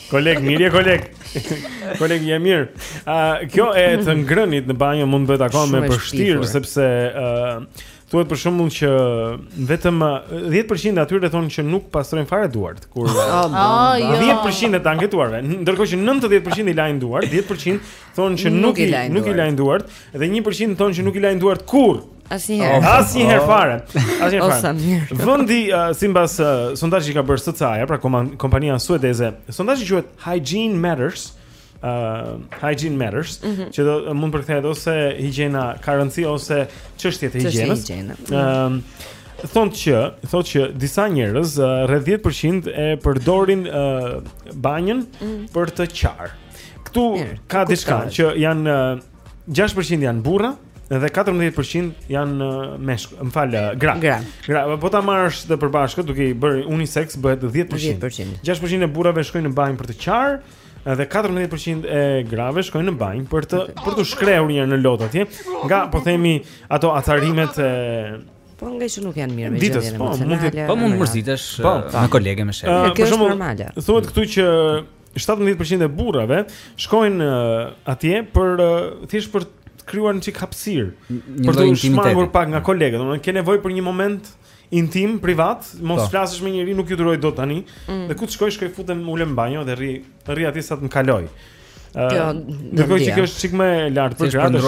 Speaker 6: Koleg, mirë je koleg. koleg je mirë. Ë uh, kjo e të ngrënit në banjë mund të bëhet akoma më
Speaker 4: e pështirë
Speaker 6: sepse ë uh, thuhet për shembull që vetëm 10% e atyre thonë që nuk pastrojnë fare duart kur
Speaker 4: ah,
Speaker 8: ah,
Speaker 4: ah,
Speaker 8: jo.
Speaker 6: uh, 10% e të anketuarve, ndërkohë që 90% i lajnë duart, 10% thonë që nuk,
Speaker 4: nuk i lajnë
Speaker 6: nuk i lajnë duart dhe 1% thonë që nuk i lajnë duart kurrë.
Speaker 4: Asnjëherë.
Speaker 6: Oh, Asnjëherë oh. fare. Asnjëherë
Speaker 4: oh,
Speaker 6: fare. Vendi uh, sipas uh, sondazhit që ka bërë SCA-ja, pra kompania suedeze, sondazhi quhet Hygiene Matters. Uh, hygiene matters
Speaker 4: mm -hmm.
Speaker 6: që do mund të përkthehet ose higjiena ka rëndësi ose çështjet e higjienës. Ëm thonë që, thotë që disa njerëz rreth 10% e përdorin uh, banjën mm. për të qarë.
Speaker 4: Këtu Mirë,
Speaker 6: ka diçka që janë uh, 6% janë burra, Edhe 14% janë uh, meshk, më fal, uh, gra.
Speaker 4: Gra.
Speaker 6: Gra, po ta marrësh të përbashkët duke i bërë unisex bëhet 10%.
Speaker 4: 10%.
Speaker 6: 6% e burrave shkojnë në banjë për të qarë, edhe 14% e grave shkojnë në banjë për të për t'u shkrehur një herë në lot atje. Nga po themi ato acarimet e
Speaker 4: Po nga që nuk janë mirë me gjendjen e mos.
Speaker 6: Po mund të
Speaker 7: po mund të mërzitesh uh, me kolegë me shef.
Speaker 4: Kjo është normale.
Speaker 6: Thuhet këtu që 17% e burrave shkojnë uh, atje për uh, thjesht për të krijuar një çik hapësirë, për
Speaker 7: t'u
Speaker 6: shmangur pak nga kolegët, domethënë ke nevojë për një moment intim, privat, mos
Speaker 7: po.
Speaker 6: flasësh me njeri, nuk ju duroj dot tani.
Speaker 4: Mm.
Speaker 6: Dhe ku të shkoj, shkoj futem ulem në banjo dhe rri, rri atje sa të më kalojë.
Speaker 4: Kjo
Speaker 6: është një çik më lart për gratë.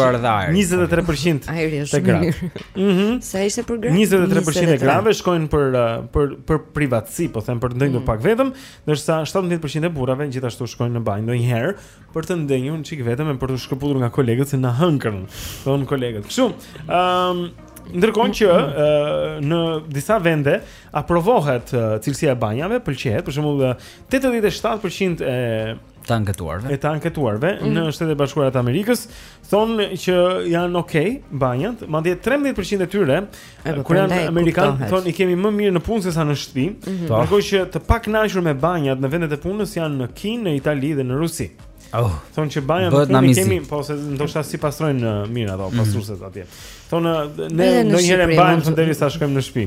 Speaker 6: 23%
Speaker 4: ajri është mirë.
Speaker 6: Mhm.
Speaker 4: Sa ishte për gratë?
Speaker 6: 23% e grave shkojnë për për për privatësi, po them për të ndenjur
Speaker 4: mm.
Speaker 6: pak vetëm, Ndërsa 17% e burrave gjithashtu shkojnë në banjë ndonjëherë për të ndenjur një çik vetëm e për t'u shkëputur nga kolegët se na hënkën. thonë, kolegët. Kështu, ëm um, Ndërkohë që në disa vende aprovohet cilësia e banjave, pëlqehet, për shembull 87% e
Speaker 7: të anketuarve.
Speaker 6: E të anketuarve
Speaker 4: mm -hmm.
Speaker 6: në mhm. Shtetet e Bashkuara të Amerikës thonë që janë okay banjat, madje 13% e tyre
Speaker 4: e, po,
Speaker 6: kur janë amerikanë thonë i kemi më mirë në punë sesa në shtëpi.
Speaker 4: Mm
Speaker 7: -hmm.
Speaker 6: Ndërkohë që të pakënaqur me banjat në vendet e punës janë në Kinë, në Itali dhe në Rusi.
Speaker 7: Oh,
Speaker 6: thonë që baja në fund i kemi, po se ndoshta s'i pastrojnë uh, mirë ato
Speaker 7: mm.
Speaker 6: pastrueset atje. Thonë
Speaker 4: uh, ne
Speaker 6: ndonjëherë
Speaker 4: e
Speaker 6: mbajmë derisa shkojmë në shtëpi.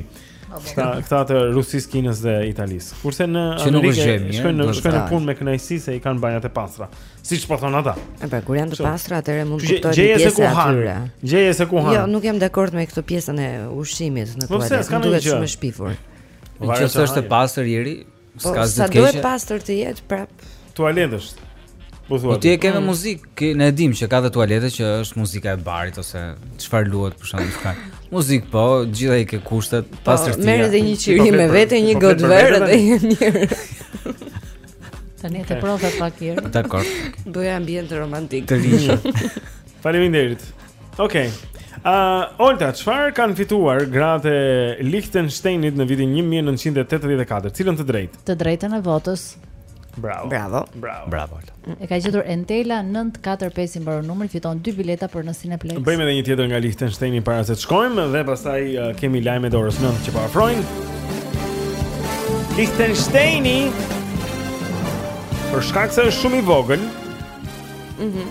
Speaker 6: Këta këta të Rusisë, Kinës dhe Italisë. Kurse në Amerikë shkojnë në shkojnë në punë me kënaqësi se i kanë banjat e pastra. Siç po thonë ata.
Speaker 4: E pra kur janë të pastra atëherë mund të kuptojë
Speaker 6: pjesën
Speaker 4: e tyre.
Speaker 6: Gjeje se ku hanë.
Speaker 4: Jo, nuk jam dakord me këtë pjesën e ushqimit në tualet. Po
Speaker 6: pse
Speaker 4: s'kanë
Speaker 6: gjë?
Speaker 4: Më shpifur.
Speaker 7: Nëse është e pastër, Ieri,
Speaker 4: Po,
Speaker 7: S'ka
Speaker 4: asgjë
Speaker 7: sa të
Speaker 4: do e
Speaker 7: keqe.
Speaker 4: pastër të jetë prap.
Speaker 6: Tualet është. Po thua.
Speaker 7: Po ti e ke me
Speaker 4: Mm.
Speaker 7: muzikë, ke- ne e dim që ka dhe tualete që është muzika e barit ose çfarë luhet për shkak të çfarë. Muzikë po, të gjitha i ke kushtet,
Speaker 4: Po,
Speaker 7: pastërtia.
Speaker 4: merr edhe një qiri
Speaker 6: flet
Speaker 4: me vete, ti një
Speaker 6: po flet
Speaker 4: gotë
Speaker 6: për
Speaker 4: verë
Speaker 6: vete
Speaker 4: dhe një mirë.
Speaker 8: Tani ta provoj pak herë.
Speaker 7: Dakord.
Speaker 4: Bëje ambient romantik.
Speaker 7: Të rinjë.
Speaker 6: Faleminderit. Okej. Okay. Uh, Olta, çfarë kanë fituar gratë e Lichtensteinit në vitin 1984? Cilën të drejtë?
Speaker 8: Të drejtën e votës.
Speaker 6: Bravo.
Speaker 4: Bravo.
Speaker 6: Bravo.
Speaker 7: Bravo.
Speaker 8: E ka gjetur Entela 945 i mbaron numri, fiton dy bileta për në Cineplex.
Speaker 6: Bëjmë edhe një tjetër nga Lichtensteini para se të shkojmë dhe pastaj uh, kemi lajmet e orës 9 që po afrojnë. Lichtensteini. Për shkak se është shumë i vogël.
Speaker 4: Mhm.
Speaker 15: Mm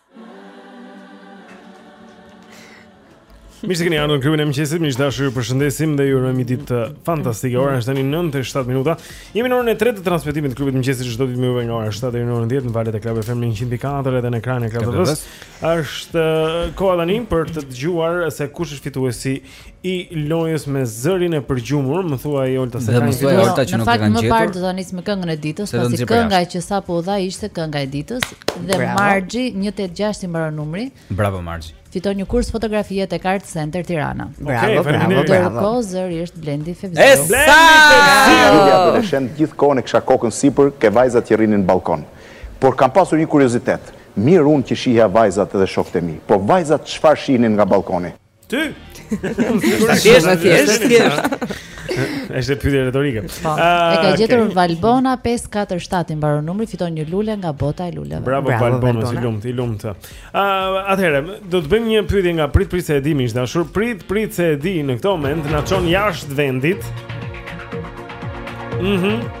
Speaker 6: Mirë se keni ardhur në klubin e mëngjesit. Miq të dashur, ju përshëndesim dhe ju urojmë një ditë uh, fantastike. Ora është tani 9:07 minuta. Jemi në orën e tretë të transmetimit të klubit të mëngjesit çdo ditë me juve nga ora 7 deri në orën 10 në valët e Club FM 100.4 edhe në ekranin e Club TV-s. Është uh, koha tani për të dëgjuar se kush është fituesi i lojës me zërin e përgjumur, më thuaj Olta se ka një fitues.
Speaker 7: Olta që nuk e kanë gjetur.
Speaker 8: Në fakt më parë do ta nis me këngën e ditës, pasi kënga që sapo u dha ishte kënga e ditës dhe Marxhi 186 i mbaron numri.
Speaker 7: Bravo Marxhi.
Speaker 8: Fiton një kurs fotografie tek Art Center Tirana.
Speaker 16: Bravo, bravo, bravo.
Speaker 8: Ky zëri është Blendi Fevzi.
Speaker 16: Është Blendi Fevzi. Ja adoleshent gjithë kohën e kisha kokën sipër ke vajzat që rrinin në balkon. Por kam pasur një kuriozitet. Mirë unë që shihja vajzat dhe shokët e mi, po vajzat çfarë shihnin nga balkoni?
Speaker 6: Ty?
Speaker 16: Thjesht, thjesht, thjesht.
Speaker 6: Është pyetje retorike.
Speaker 8: Ëh,
Speaker 6: po.
Speaker 8: e ka
Speaker 6: ah,
Speaker 8: gjetur Valbona 547 i mbaron numri, fiton një lule nga bota e luleve.
Speaker 6: Bravo, Bravo Valbona, i lumtë, i lumtë. Ëh, ah, atëherë do të bëjmë një pyetje nga prit prit se e di miq të dashur, prit prit se e di në këtë moment na çon jashtë vendit. Mhm. Mm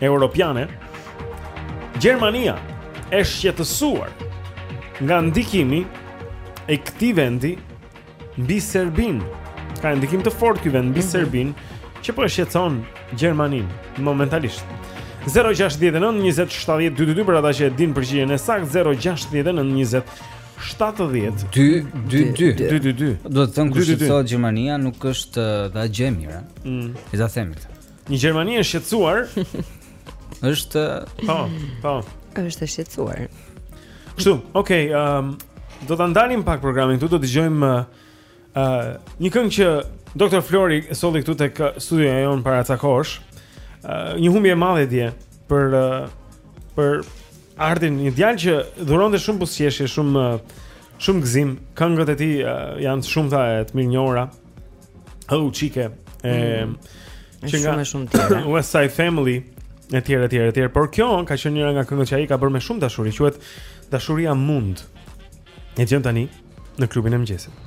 Speaker 6: europiane, Gjermania e shqetësuar nga ndikimi i këtij vendi mbi Serbinë. Ka ndikim të fortë ky vend mbi mm -hmm. Serbinë që po e shqetëson Gjermaninë momentalisht. 069 20 70 222 për ata që e din përgjigjen e saktë 069 20
Speaker 17: 70 222
Speaker 7: 222 domethënë kur shqetësohet Gjermania nuk është dhe gjë e mirë. Ëh.
Speaker 17: Mm.
Speaker 7: I thamë.
Speaker 17: Një Gjermani e shqetësuar.
Speaker 7: Është
Speaker 17: po, po.
Speaker 4: Është e shqetësuar.
Speaker 17: Kështu, okay, ehm, um, do ta ndalim pak programin këtu, do të dëgjojmë ë uh, një këngë që Dr. Flori solli këtu tek studioja jonë para ca kohësh. Uh, një humbje e madhe dje për uh, për artin, një djalë që dhuronte shumë buzëqeshje, shumë shumë gëzim. Këngët e tij uh, janë shumta e të mirënjohura. Uh, Oj çike. Ëm
Speaker 4: mm. edhe shumë shumë të tjera.
Speaker 17: West Side Family e tjera e tjera e tjera, por kjo ka qenë njëra nga këngët që ai ka bërë me shumë dashuri, quhet Dashuria Mund. Vjen tani në klubin e mëngjesit.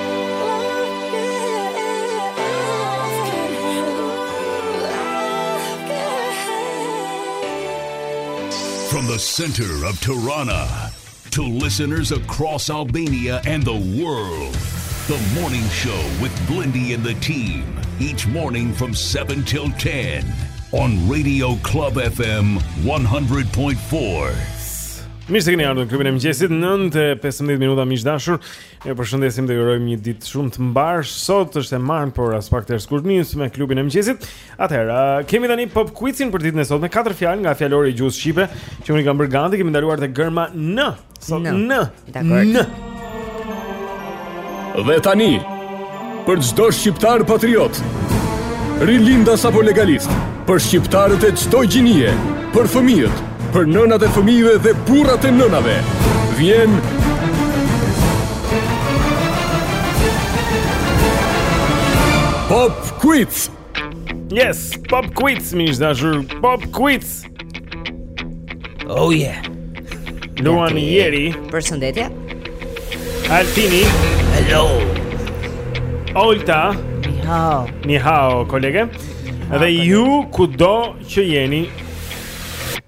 Speaker 5: From the center of Tirana to listeners across Albania and the world. The morning show with Blindy and the team each morning from 7 till 10 on Radio Club FM 100.4.
Speaker 6: Mirë se keni ardhur në klubin e mëngjesit 9:15 minuta miq dashur. Ju përshëndesim dhe ju urojmë një ditë shumë të mbarë. Sot është e martë, por pas pak, shkurt nis me klubin e mëngjesit. Atëherë, kemi tani pop quizin për ditën e sotme, katër fjalë nga fjalori i gjuhës shqipe që unë kam bërë gati, kemi ndaluar te gërma N. Sot
Speaker 4: N.
Speaker 6: N.
Speaker 3: Dhe tani Për çdo shqiptar patriot, rilindas apo legalist, për shqiptarët e çdo gjinie, për fëmijët, për nënat e fëmijëve dhe burrat e nënave, vjen Pop Quiz!
Speaker 6: Yes, pop quiz miq të dashur. Pop quiz.
Speaker 7: Oh yeah.
Speaker 6: Luan Jeri.
Speaker 4: Përshëndetje.
Speaker 6: Altini.
Speaker 7: Hello.
Speaker 6: Olta.
Speaker 8: Ni hao.
Speaker 6: Ni hao, kolege. Dhe ju kudo që jeni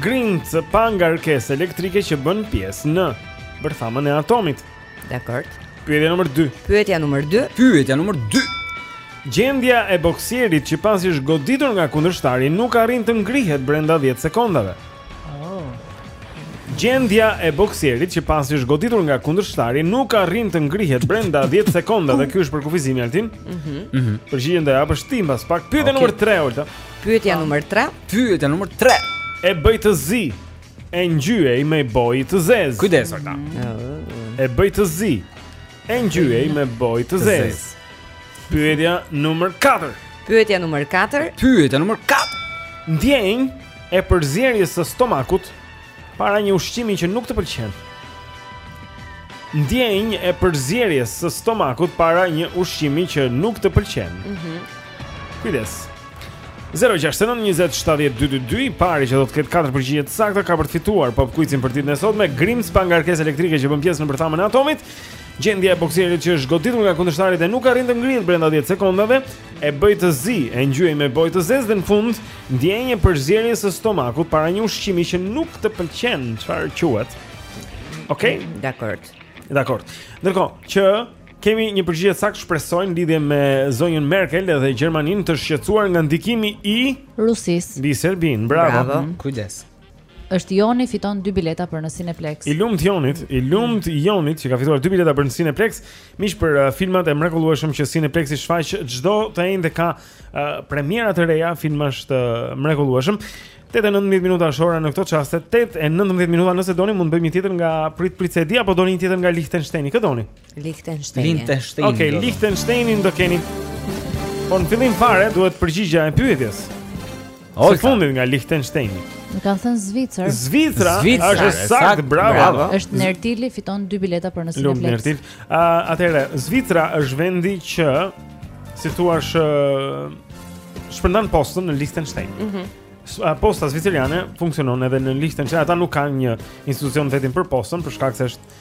Speaker 6: Grimcë pa ngarkesë elektrike që bën pjesë në bërthamën e atomit.
Speaker 4: Dakord.
Speaker 6: Pyetja numër 2.
Speaker 4: Pyetja numër 2.
Speaker 7: Pyetja numër 2.
Speaker 6: Gjendja e boksierit që pasi është goditur nga kundërshtari nuk arrin të ngrihet brenda 10 sekondave.
Speaker 8: Oh.
Speaker 6: Gjendja e boksierit që pasi është goditur nga kundërshtari nuk arrin të ngrihet brenda 10 sekondave. Ky është përkufizimi, Altin.
Speaker 4: Mhm.
Speaker 6: Mm Përgjigjen do japësh ti mbas pak. Pyetja
Speaker 7: okay.
Speaker 6: numër 3, Olta.
Speaker 4: Pyetja numër 3.
Speaker 7: Pyetja numër 3.
Speaker 6: E bëj të zi, e ngjyej me bojë të zezë.
Speaker 7: Kujdes Olta. Mm.
Speaker 6: E bëj të zi, e ngjyej me bojë të zezë. Pyetja numër 4.
Speaker 4: Pyetja numër 4.
Speaker 7: Pyetja numër 4.
Speaker 6: Ndjenjë e përzierjes së stomakut Para një ushqimi që nuk të pëlqen. Ndjenjë e përzierjes së stomakut para një ushqimi që nuk të pëlqen.
Speaker 4: Mhm.
Speaker 6: Mm Kujdes. 0692070222 i pari që do të ketë katër përgjigje të sakta ka për të fituar pop quizin për ditën e sotme. Grimcë pa ngarkesë elektrike që bën pjesë në bërthamën e atomit. Gjendja e boksierit që është goditur nga kundërshtari dhe nuk arrin të ngrihet brenda 10 sekondave, e bëj të zi, e ngjyej me bojë të zezë dhe në fund Ndjenjë e përzierjes së stomakut para një ushqimi që nuk të pëlqen, çfarë quhet? Okej,
Speaker 4: okay?
Speaker 6: Mm, dakord. Dakord. Ndërkohë që kemi një përgjigje të saktë shpresoj në lidhje me zonjën Merkel dhe Gjermaninë të shqetësuar nga ndikimi i
Speaker 8: Rusisë
Speaker 6: mbi Serbinë. Bravo.
Speaker 4: Bravo.
Speaker 7: Kujdes.
Speaker 8: Është Joni fiton dy bileta për në Cineplex.
Speaker 6: I lumtë Jonit, i lumtë Jonit që ka fituar dy bileta për në Cineplex. Miq, për uh, filmat e mrekullueshëm që Cineplex i shfaq çdo të enjte ka uh, premiera të reja, filmash të uh, mrekullueshëm. 8:19 minuta është ora në këto çaste. 8:19 minuta nëse doni mund të bëjmë një tjetër nga Prit Pritse di apo doni një tjetër nga Liechtenstein. Kë doni?
Speaker 4: Liechtenstein.
Speaker 7: Liechtenstein.
Speaker 6: Okej, okay, Liechtensteinin do keni. Po në fillim fare duhet përgjigja e pyetjes. Së fundit nga Liechtenstein.
Speaker 8: Më kanë thënë Zvicër.
Speaker 6: Zvicra,
Speaker 7: Zvicra
Speaker 6: është
Speaker 7: saktë,
Speaker 6: bravo.
Speaker 7: bravo.
Speaker 8: Është Nertili fiton dy bileta për në Cineplex.
Speaker 6: Lum Nertil. Ë, uh, atëherë, Zvicra është vendi që si thua është shpërndan postën në Liechtenstein.
Speaker 4: Mhm.
Speaker 6: Mm posta zviceriane funksionon edhe në Liechtenstein. Ata nuk kanë një institucion vetëm për postën, për shkak se është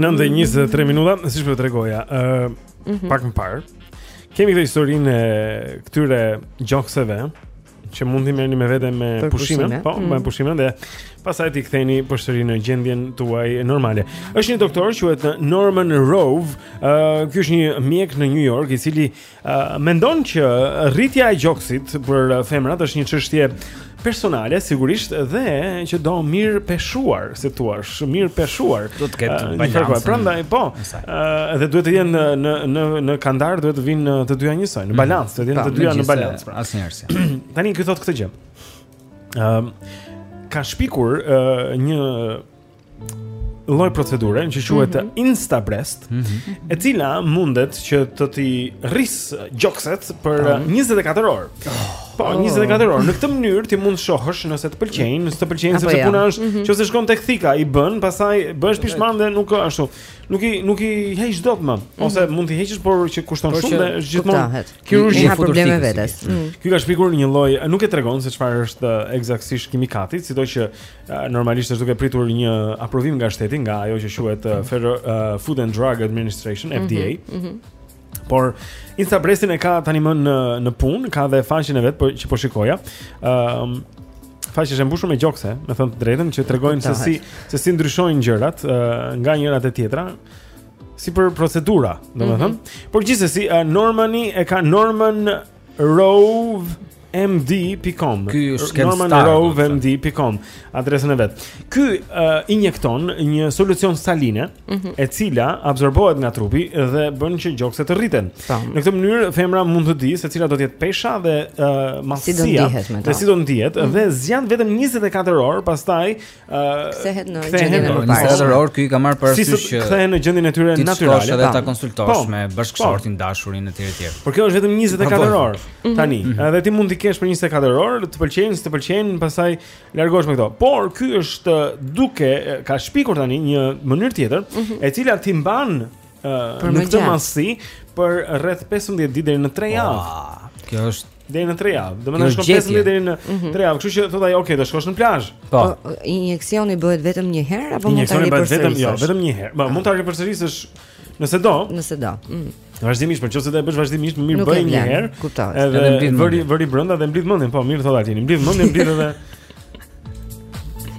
Speaker 6: Nëntë e 23 minuta, siç po tregoja, uh,
Speaker 4: mm -hmm.
Speaker 6: pak më parë, kemi këtë historinë e këtyre gjokseve, që mund t'i merrni me vete me pushime, po,
Speaker 4: mm.
Speaker 6: me pushime dhe pastaj t'i ktheni përsëri në gjendjen tuaj normale. Është një doktor quhet Norman Rowe, ë uh, ky është një mjek në New York i cili mendon që rritja e gjoksit për femrat është një çështje personale sigurisht dhe që do mirë peshuar, si thua, shumë mirë peshuar.
Speaker 7: Do të ketë uh,
Speaker 6: balancë. Prandaj po. Ëh dhe duhet të jenë në në në në kandar duhet të vinë të dyja njësoj, në mm. balancë, të jenë të dyja në balancë. Pra.
Speaker 7: Asnjëherë si.
Speaker 6: Tani ky thotë këtë gjë. Ëm ka shpikur uh, një lloj procedure që quhet
Speaker 7: mm -hmm.
Speaker 6: Instabreast, mm -hmm. e cila mundet që të t'i rrisë gjokset për
Speaker 7: oh.
Speaker 6: Ah. 24 orë.
Speaker 4: Oh.
Speaker 6: Po, 24 orë. Në këtë mënyrë ti mund të shohësh nëse të pëlqejnë, nëse s'të pëlqejnë sepse
Speaker 4: ja.
Speaker 6: puna është,
Speaker 4: mm -hmm.
Speaker 6: nëse shkon tek thika i bën, pastaj bëhesh pishman dhe nuk ashtu. Nuk i nuk i heq dot më, mm -hmm. ose mund t'i heqësh por që kushton shumë dhe është gjithmonë kirurgji
Speaker 4: ka problemet e veta. Mm -hmm.
Speaker 6: Ky ka shpikur një lloj, nuk e tregon se çfarë është eksaktësisht kimikati, sido që normalisht është duke pritur një aprovim nga shteti nga ajo që quhet uh, Federal uh, Food and Drug Administration mhm, FDA.
Speaker 4: Mm -hmm, mm -hmm.
Speaker 6: Por Instabreastin e ka tani më në në punë, ka dhe faqen e vet po që po shikoja. Ëm ehm, um, faqja është mbushur me gjokse, me thënë të drejtën që tregojnë se si se si ndryshojnë gjërat uh, nga njëra te tjetra sipas procedurës, domethënë. Mm -hmm. Por gjithsesi uh, Normani e ka Norman Rowe md.com.
Speaker 7: Ky është
Speaker 6: Norman
Speaker 7: Rowe
Speaker 6: md.com. Adresën e vet. Ky uh, injekton një solucion saline,
Speaker 4: mm -hmm.
Speaker 6: e cila absorbohet nga trupi dhe bën që gjokset të rriten. Në këtë mënyrë femra mund të di se cila do të jetë pesha dhe uh, masa.
Speaker 4: Si do ndihet me to.
Speaker 6: Si do ndihet
Speaker 4: mm -hmm.
Speaker 6: dhe zgjat vetëm 24 orë, pastaj
Speaker 4: kthehet në gjendjen e parë.
Speaker 7: 24 orë ky ka
Speaker 6: marr
Speaker 7: parasysh
Speaker 6: që si kthehen në gjendjen e tyre natyrale.
Speaker 7: Ti shkosh ta konsultosh
Speaker 6: po,
Speaker 7: me bashkëshortin po. dashurin etj etj.
Speaker 6: Por kjo është vetëm 24
Speaker 7: po,
Speaker 6: orë mhm. tani. Mhm. Edhe ti mund t'i kesh për 24 orë, të pëlqejnë, s'të pëlqejnë, pastaj largohesh me këto. Por ky është duke ka shpikur tani një mënyrë tjetër, mhm. e cila t'i mban në këtë masë për rreth 15 ditë deri në 3 javë.
Speaker 7: Kjo është
Speaker 6: Deri në 3 javë. Do
Speaker 7: më
Speaker 6: shkon 15 deri në 3 mhm. javë. Kështu që thotë ai, "Ok, do shkosh në plazh."
Speaker 7: Po.
Speaker 4: po injeksioni bëhet vetëm një herë apo mund ta
Speaker 6: ripërsërisësh? Vetëm, jo, vetëm një herë. Po, mund ta ripërsërisësh nëse do.
Speaker 4: Nëse do. Mm.
Speaker 6: Vazhdimisht, por nëse do e bësh vazhdimisht, më mirë bëj një herë.
Speaker 4: Kuptoj.
Speaker 6: Edhe vëri vëri brenda dhe mblidh mendin. Po, mirë thotë Altini. Mblidh mendin, mblidh edhe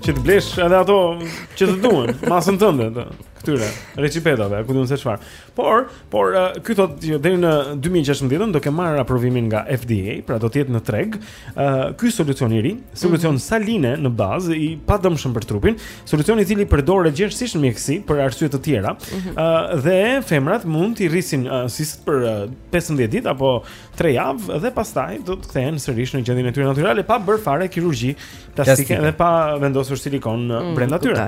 Speaker 6: që të blesh edhe ato që të duan, masën tënde të këtyre reçipetave, ku diun se çfarë. Por, por uh, ky thotë që deri në 2016 do ketë marrë aprovimin nga FDA, pra do të jetë në treg. Uh, ky solucion i ri, solucion mm -hmm. saline në bazë i padëmshëm për trupin, solucion i cili përdoret gjerësisht në mjekësi për arsye të tjera. Ëh mm -hmm. uh, dhe femrat mund t'i rrisin uh, sisët për uh, 15 ditë apo 3 javë dhe pastaj do të kthehen sërish në gjendjen e tyre natyrale pa bërë fare kirurgji plastike dhe pa vendosur silikon
Speaker 4: mm,
Speaker 6: brenda tyre.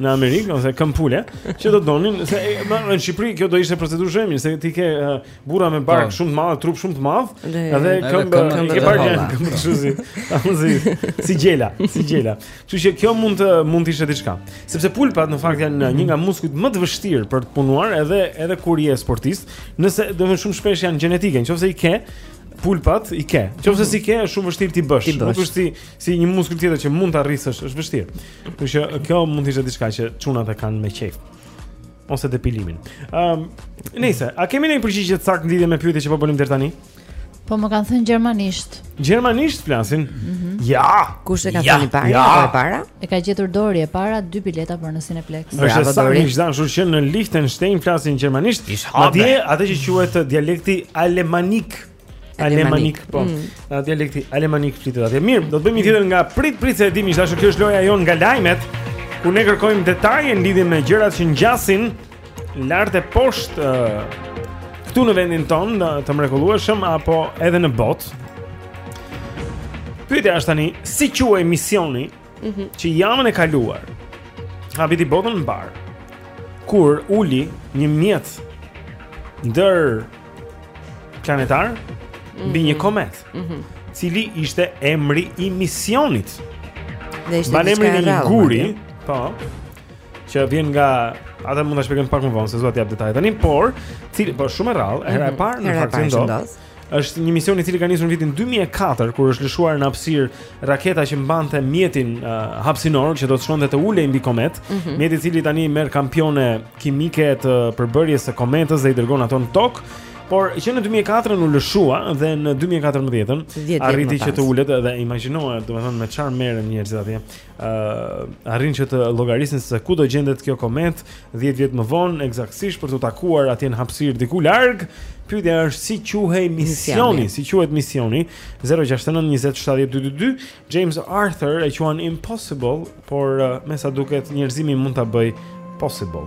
Speaker 6: në Amerikë ose këmbë, pulpa që do donin se në Shqipëri kjo do ishte procedurë shumë mirë se ti ke uh, burra me bark
Speaker 7: po.
Speaker 6: shumë të madh, trup shumë të madh, edhe këmbë ke parë,
Speaker 7: janë
Speaker 6: këmbë kështu si anzi si gjela, si gjela. Kështu që kjo mund të mund të ishte diçka. Sepse pulpat në fakt janë një nga muskujt më të vështirë për të punuar edhe edhe kur je sportist, domethënë shumë shpesh janë gjenetike, nëse i ke pulpat i ke. Nëse s'i ke është shumë vështirë t'i bësh. Nuk është si si një muskul tjetër që mund ta rrisësh, është vështirë. Kështu që kjo mund të ishte diçka që çunat e kanë me qejf. Ose depilimin. Ëm, um, nëse a kemi një përgjigje të saktë lidhje me pyetjet që po bënim deri tani?
Speaker 8: Po më kanë thënë gjermanisht.
Speaker 6: Gjermanisht flasin?
Speaker 8: Mm -hmm.
Speaker 6: Ja.
Speaker 4: Kush e ka thënë i pari?
Speaker 6: Ja.
Speaker 4: Apo e para?
Speaker 8: E ka gjetur Dori e para dy bileta për në Cineplex.
Speaker 6: E saktë Dori. E dashur, që në Liechtenstein flasin gjermanisht. Madje atë që quhet dialekti alemanik. Alemanik, po.
Speaker 4: Mm.
Speaker 6: Uh, dialekti alemanik flitet atje. Mirë, do të bëjmë një tjetër nga prit prit se e di, e dashur, kjo është loja jonë nga lajmet. Ku ne kërkojmë detaje në lidhje me gjërat që ngjasin lart e poshtë uh, këtu në vendin tonë, në, të mrekullueshëm apo edhe në botë. Pyetja është tani, si quhej misioni
Speaker 4: mm -hmm.
Speaker 6: që javën e kaluar habiti botën mbarë kur uli një mjet ndërplanetar mm -hmm. mbi një mhm. komet
Speaker 4: mm -hmm.
Speaker 6: cili ishte emri i misionit
Speaker 4: dhe ishte
Speaker 6: një
Speaker 4: emri
Speaker 6: i një guri po që vjen nga, atë mund ta shpjegojmë pak më vonë se s'dua të jap detaje tani por cili po shumë e rrallë hera e
Speaker 4: mhm.
Speaker 6: parë në fakt që ndodh Është një mision i cili ka nisur në vitin 2004 kur është lëshuar në hapësirë raketa që mbante mjetin uh, hapësinor që do të shkonte të ulej mbi kometë,
Speaker 4: mm
Speaker 6: -hmm. mjet i cili tani merr kampione kimike të përbërjes së kometës dhe i dërgon ato në tokë. Por që në 2004 u lëshua dhe në 2014 arriti që të ulet dhe imagjinoje, domethënë me çfarë merren njerëzit atje. uh, arrin që të llogarisin se ku do gjendet kjo komet 10 vjet më vonë eksaktësisht për t'u takuar atje në hapësirë diku larg. Pyetja është si quhej misioni, si quhet misioni 0692070222 James Arthur e quan impossible, por uh, me sa duket njerëzimi mund ta bëjë possible.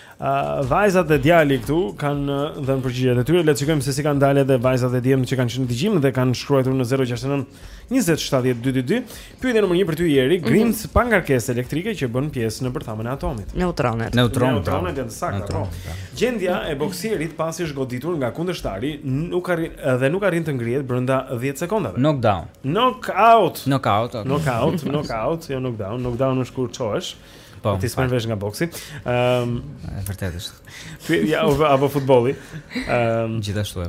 Speaker 6: vajzat dhe djali këtu kanë dhënë përgjigjet e tyre. Le të shikojmë se si kanë dalë edhe vajzat dhe djemtë që kanë qenë në dëgjim dhe kanë shkruar në 069 20 70 222. Pyetja nr. 1 për ty Jeri, mhm. grimcë mm -hmm. pa ngarkesë elektrike që bën pjesë në bërthamën e atomit.
Speaker 4: Neutronet.
Speaker 7: Neutronet,
Speaker 6: neutronet janë
Speaker 7: saktë.
Speaker 6: Po. Gjendja e boksierit pasi është goditur nga kundërshtari nuk arrin dhe nuk arrin të ngrihet brenda 10 sekondave.
Speaker 7: Knockdown.
Speaker 6: Knockout.
Speaker 7: Knockout.
Speaker 6: Knockout, knockout, jo knockdown. Knockdown është kur çohesh.
Speaker 7: Po.
Speaker 6: Ti s'merr vesh nga boksi. Ehm,
Speaker 7: um, vërtet është.
Speaker 6: Ti ja u apo futbolli. Ehm, um,
Speaker 7: gjithashtu e.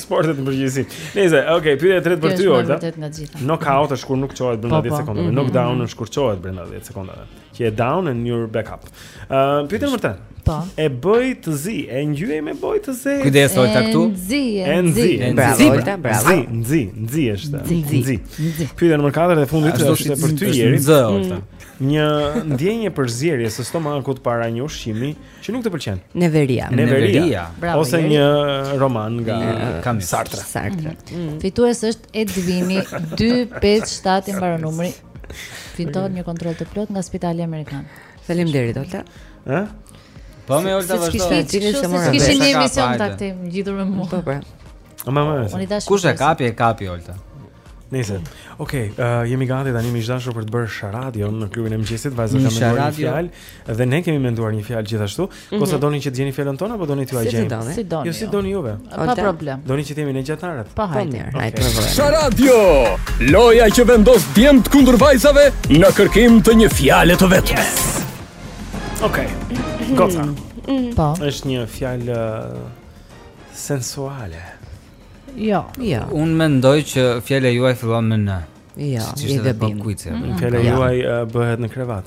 Speaker 6: Sportet në përgjithësi. Nice, okay, pyetja e tretë për ty, Olta. Knockout është kur nuk çohet brenda 10
Speaker 8: po, po.
Speaker 6: sekondave.
Speaker 8: Mhm.
Speaker 6: Knockdown është kur çohet brenda 10 sekondave. Që e down and you're back up. Ehm, uh, pyetja nr. 3.
Speaker 8: Po.
Speaker 6: E bëj të zi, e ngjyej me bojë të zezë.
Speaker 7: Kujdes Olta këtu.
Speaker 8: E nxij, e nxij.
Speaker 4: Bravo Olta, bravo.
Speaker 6: Nxi, nxi, nxi është. Nxi.
Speaker 8: Nxi.
Speaker 6: Pyetja nr. 4 e fundit është për ty Jeri.
Speaker 7: Nxi Olta. Mm.
Speaker 6: Një ndjenjë përzierje së stomakut para një ushqimi që nuk të pëlqen.
Speaker 4: Neveria.
Speaker 6: Neveria.
Speaker 8: Bravo.
Speaker 6: Ose një roman nga
Speaker 7: Camus.
Speaker 6: Sartre.
Speaker 4: Sartre. Mm. Mm.
Speaker 8: Fitues është Edvini 257 i mbaron numri. Fiton një kontroll të plotë nga Spitali Amerikan.
Speaker 4: Faleminderit Olta.
Speaker 6: Ë?
Speaker 7: Po me Olta vazhdo.
Speaker 4: Kishte dini se mora.
Speaker 8: Kishte një emision takti ngjitur me mua.
Speaker 4: Po
Speaker 6: pra.
Speaker 8: O më vjen.
Speaker 7: Kush e kapi e kapi Olta.
Speaker 6: Nice. Okej, okay, uh, jemi gati tani miq të dashur për të bërë Sharadion në klubin e mëngjesit,
Speaker 7: vajzat
Speaker 6: kanë menduar një fjalë dhe ne kemi menduar një fjalë gjithashtu. Mhm. Goca doni që të gjeni fjalën tonë apo doni t'jua
Speaker 4: Si të gjejmë? doni.
Speaker 8: Si doni.
Speaker 6: Jo si
Speaker 8: ju.
Speaker 6: doni juve.
Speaker 8: Pa
Speaker 4: Olta?
Speaker 8: problem.
Speaker 6: Doni që të jemi ne
Speaker 8: gjahtarët.
Speaker 4: Po
Speaker 8: hajde.
Speaker 4: Mirë, hajde të
Speaker 3: vërejmë. Sha Radio, loja që vendos djemtë kundër vajzave në kërkim të një fjale të vetme.
Speaker 6: Okej. Goca.
Speaker 8: Po.
Speaker 6: Është një fjalë ë, sensuale.
Speaker 8: Jo.
Speaker 4: Jo,
Speaker 7: Unë mendoj që fjala juaj fillon me n.
Speaker 4: jo,
Speaker 7: Siç
Speaker 4: i
Speaker 7: ishte
Speaker 4: dhe
Speaker 7: dhe
Speaker 4: bim.
Speaker 7: kuici.
Speaker 6: Fjala
Speaker 4: Ja.
Speaker 6: juaj ë, bëhet në krevat.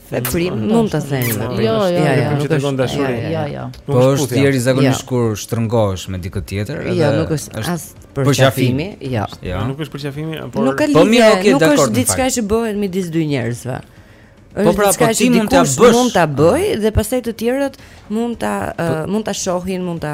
Speaker 6: Veprim,
Speaker 4: mund të them.
Speaker 8: Jo, jo, jo,
Speaker 6: jo,
Speaker 4: nuk është
Speaker 6: dashuri.
Speaker 8: Jo, jo.
Speaker 7: Po është deri zakonisht kur shtrëngohesh me dikë tjetër, edhe
Speaker 4: Jo, nuk është as përqafimi, jo.
Speaker 7: Jo,
Speaker 6: nuk është përqafimi, por
Speaker 4: Nuk ka
Speaker 7: po
Speaker 4: lidhje, nuk është diçka që bëhet midis dy njerëzve.
Speaker 7: Po pra, po ti mund ta bësh,
Speaker 4: mund ta bëj dhe pastaj të tjerët mund ta po- mund ta shohin, mund ta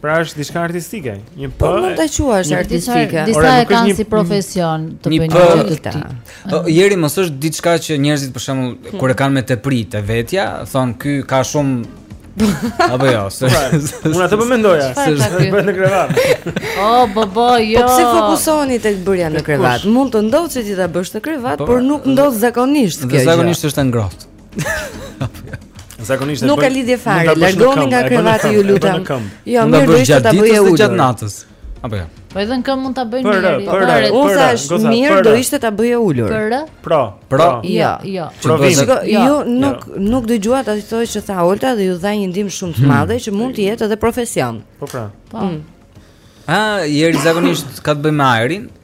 Speaker 6: Pra është diçka artistike, një p, p.
Speaker 4: Po mund ta quash artistike.
Speaker 8: Disa e kanë si profesion të bëjnë gjëra të tilla.
Speaker 7: Po Jeri mos është diçka që njerëzit për shembull hmm. kur e kanë me tepri te vetja, thonë ky ka shumë Apo jo, se pra,
Speaker 6: unë atë po mendoja,
Speaker 8: se
Speaker 6: bëhet në krevat.
Speaker 8: O bobo, jo.
Speaker 4: Po pse fokusoheni tek bërja në krevat? Mund të ndodhë që ti ta bësh në krevat,
Speaker 7: po,
Speaker 4: por nuk ndodh zakonisht kjo.
Speaker 7: Zakonisht është e ngrohtë.
Speaker 6: Zakonisht
Speaker 4: nuk ka lidhje fare. Largoni nga krevati ju lutem. Jo, mirë do ishte ta bëje
Speaker 7: ulur. Gjatë natës. Apo jo.
Speaker 8: Po edhe në këmbë mund ta
Speaker 6: bëjë
Speaker 8: mirë.
Speaker 4: Po
Speaker 6: edhe
Speaker 4: po
Speaker 6: është
Speaker 4: mirë do ishte ta bëje ulur.
Speaker 8: Për?
Speaker 6: Pra.
Speaker 7: Pra.
Speaker 8: Jo, jo.
Speaker 4: Shiko, ju nuk nuk dëgjuat atë që tha Olta dhe ju dha një ndihmë shumë të hmm. madhe që mund të jetë edhe profesion.
Speaker 6: Po pra.
Speaker 8: Po. Mm.
Speaker 7: A, Jeri zakonisht ka të bëjë me ajrin?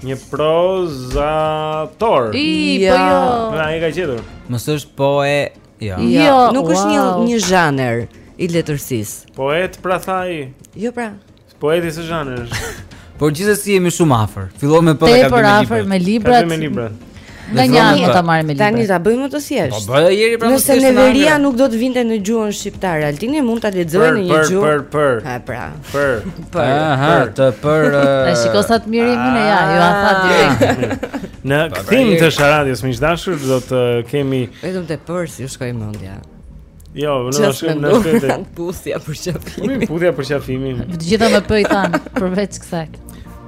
Speaker 7: Një
Speaker 6: prozator.
Speaker 8: I, po jo.
Speaker 6: Na e ka gjetur.
Speaker 7: Mos është poe jo.
Speaker 18: Jo,
Speaker 8: jo
Speaker 18: nuk është një një zhanër i letërsisë.
Speaker 6: Poet pra thashë.
Speaker 18: Jo pra.
Speaker 6: Poeti s'është zhanër.
Speaker 7: Por gjithsesi jemi shumë afër. Fillon me po ka me
Speaker 8: librat.
Speaker 6: Ka me librat.
Speaker 8: Nga një anë
Speaker 7: mund
Speaker 8: ta marrim me
Speaker 18: libra.
Speaker 8: Tani
Speaker 18: ta bëjmë më të
Speaker 7: thjeshtë.
Speaker 18: Po
Speaker 7: bëje Jeri pra më
Speaker 18: të
Speaker 7: thjeshtë. Nëse
Speaker 18: Neveria nuk do të vinte në gjuhën shqipe, Altini mund ta
Speaker 6: lexonte
Speaker 18: në një gjuhë.
Speaker 6: Për për për.
Speaker 18: Ha pra.
Speaker 6: Për.
Speaker 18: Për.
Speaker 7: Aha, të për.
Speaker 8: Ai shikon sa të mirë jemi ne ja, jua tha direkt.
Speaker 6: Në kthim të Sharadios miq të dashur do të kemi
Speaker 18: vetëm te për si u shkoi mendja.
Speaker 6: Jo, unë
Speaker 18: nuk
Speaker 6: shkoj në shkollë.
Speaker 18: Puthja, përqafimi.
Speaker 6: Unë puthja, përqafimi.
Speaker 8: Të gjitha me p i thanë përveç kësaj.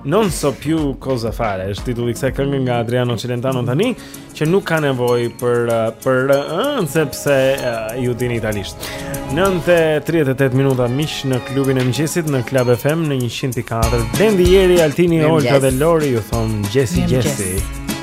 Speaker 6: Non so più cosa fare, është titulli i kësaj kënge nga Adriano Celentano tani, që nuk ka nevojë për për ëh, sepse uh, ju dini italisht. 9:38 minuta miq në klubin e mëngjesit në Club FM në 104. Blendi, Jeri, Altini, Olta dhe Lori ju
Speaker 19: thonë gjesi gjesi. Gjesi.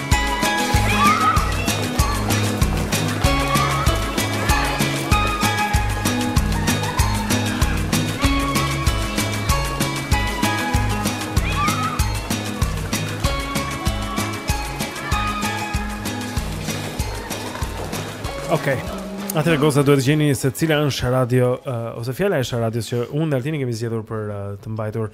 Speaker 6: Okej. Okay. Atëherë goca duhet të gjeni se cila është Sharadio uh, ose fjala e Sharadios që unë dhe Altini kemi zgjedhur për uh, të mbajtur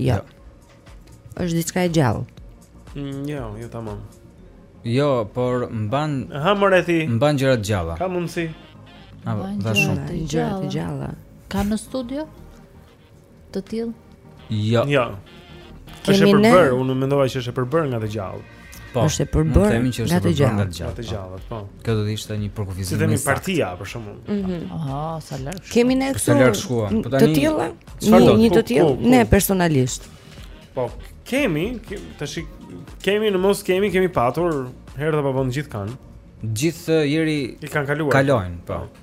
Speaker 20: Jo.
Speaker 6: Është
Speaker 20: diçka e gjallë.
Speaker 6: Mm, jo, jo tamam.
Speaker 7: Jo, por mban
Speaker 6: Aha, more ti.
Speaker 7: Mban gjëra të gjalla.
Speaker 6: Ka mundësi.
Speaker 8: Nga
Speaker 7: shumë
Speaker 20: gjëra të
Speaker 8: gjalla. Ka në studio? Të tillë?
Speaker 7: Jo.
Speaker 6: Jo. Është e përbërë, unë mendova që është e përbërë nga të gjallë.
Speaker 7: Po.
Speaker 20: Është e
Speaker 7: përbërë themi që është e
Speaker 20: përbërë
Speaker 7: nga të gjallë.
Speaker 6: Po. po.
Speaker 7: Kjo do të ishte një përkufizim.
Speaker 6: Si themi partia për shembull.
Speaker 20: Mhm.
Speaker 8: Aha, sa lart.
Speaker 20: Kemi ne këtu.
Speaker 7: Sa lart shkoi. Po tani.
Speaker 20: Të
Speaker 6: tilla?
Speaker 20: Një një të tillë, ne personalisht.
Speaker 6: Po, kemi, tash kemi në mos kemi, kemi patur herët a vonë të gjithë kanë.
Speaker 7: Gjithë Jeri
Speaker 6: i kanë kaluar.
Speaker 7: Kalojnë, po. po.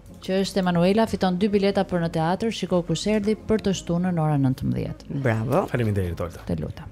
Speaker 20: Që
Speaker 8: është Emanuela fiton dy bileta për në teatër, shiko kush erdhi për të shtunën ora 19.
Speaker 20: Bravo.
Speaker 6: Faleminderit Olta.
Speaker 8: Të lutem.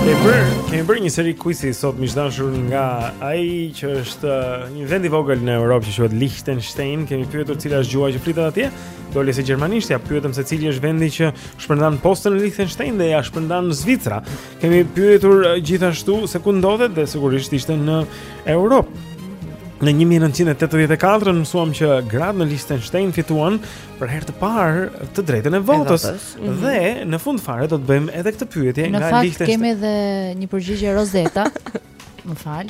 Speaker 6: Kemi bërë, kemi bërë një seri kuisi sot miq të dashur nga ai që është uh, një vend i vogël në Europë që quhet Liechtenstein. Kemi pyetur cila është gjuha që flitet atje. Doli se gjermanishtja, pyetëm se cili është vendi që shpërndan postën në Liechtenstein dhe ja shpërndan Zvicra. Kemi pyetur eh, gjithashtu se ku ndodhet dhe sigurisht ishte në Europë. Në 1984 mësuam që gratë në Liechtenstein fituan për herë të parë të drejtën e votës.
Speaker 20: Mm -hmm.
Speaker 6: Dhe në fund fare do të bëjmë edhe këtë pyetje nga Liechtenstein.
Speaker 8: Në fakt kemi edhe një përgjigje Rozeta. Më fal.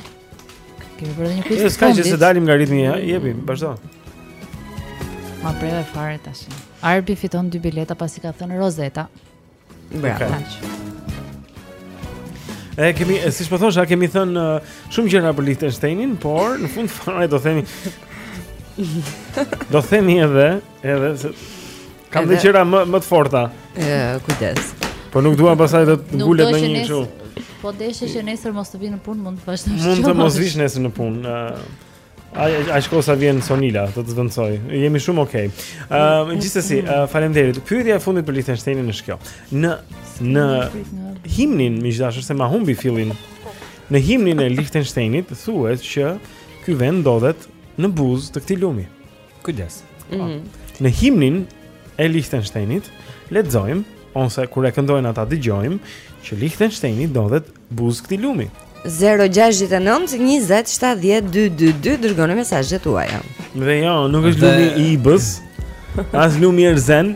Speaker 8: Kemi bërë një kuiz.
Speaker 6: S'ka
Speaker 8: gjë
Speaker 6: se dalim nga ritmi, ja, jepi, vazhdo.
Speaker 8: Ma preve fare tash. Arbi fiton dy bileta pasi ka thënë Rozeta.
Speaker 20: Bravo.
Speaker 8: Okay.
Speaker 6: E kemi, e, siç po thosha, kemi thënë uh, shumë gjëra për Liechtensteinin, por në fund fare do themi do themi edhe edhe se Kam dhe gjëra më, më të forta
Speaker 20: E, kujdes
Speaker 6: Po nuk dua pastaj të të
Speaker 8: gullet
Speaker 6: në një që
Speaker 8: Po deshe që nesër mos të vish në punë, mund të vazhdosh kështu
Speaker 6: Mund të mos vish nesër në punë A, a shko se vjen Sonila, të të zëvendësojë Jemi shumë okej okay. uh, Gjithsesi, uh, faleminderit Pyetja e fundit për Lichtensteinin është kjo Në, në himnin, miq të dashur se ma humbi fillin Në himnin e Lichtensteinit, thuhet që Ky vend ndodhet në buzë të këtij lumi
Speaker 7: Kujdes.
Speaker 20: Mm -hmm.
Speaker 6: Në himnin e Liechtensteinit lexojmë ose kur e këndojnë ata dëgjojmë që Liechtensteini ndodhet buzë këtij lumi.
Speaker 4: 069 20 70 222 dërgoni mesazhet tuaja.
Speaker 17: Dhe jo, nuk është lumi i Ibës, as lumi Erzen,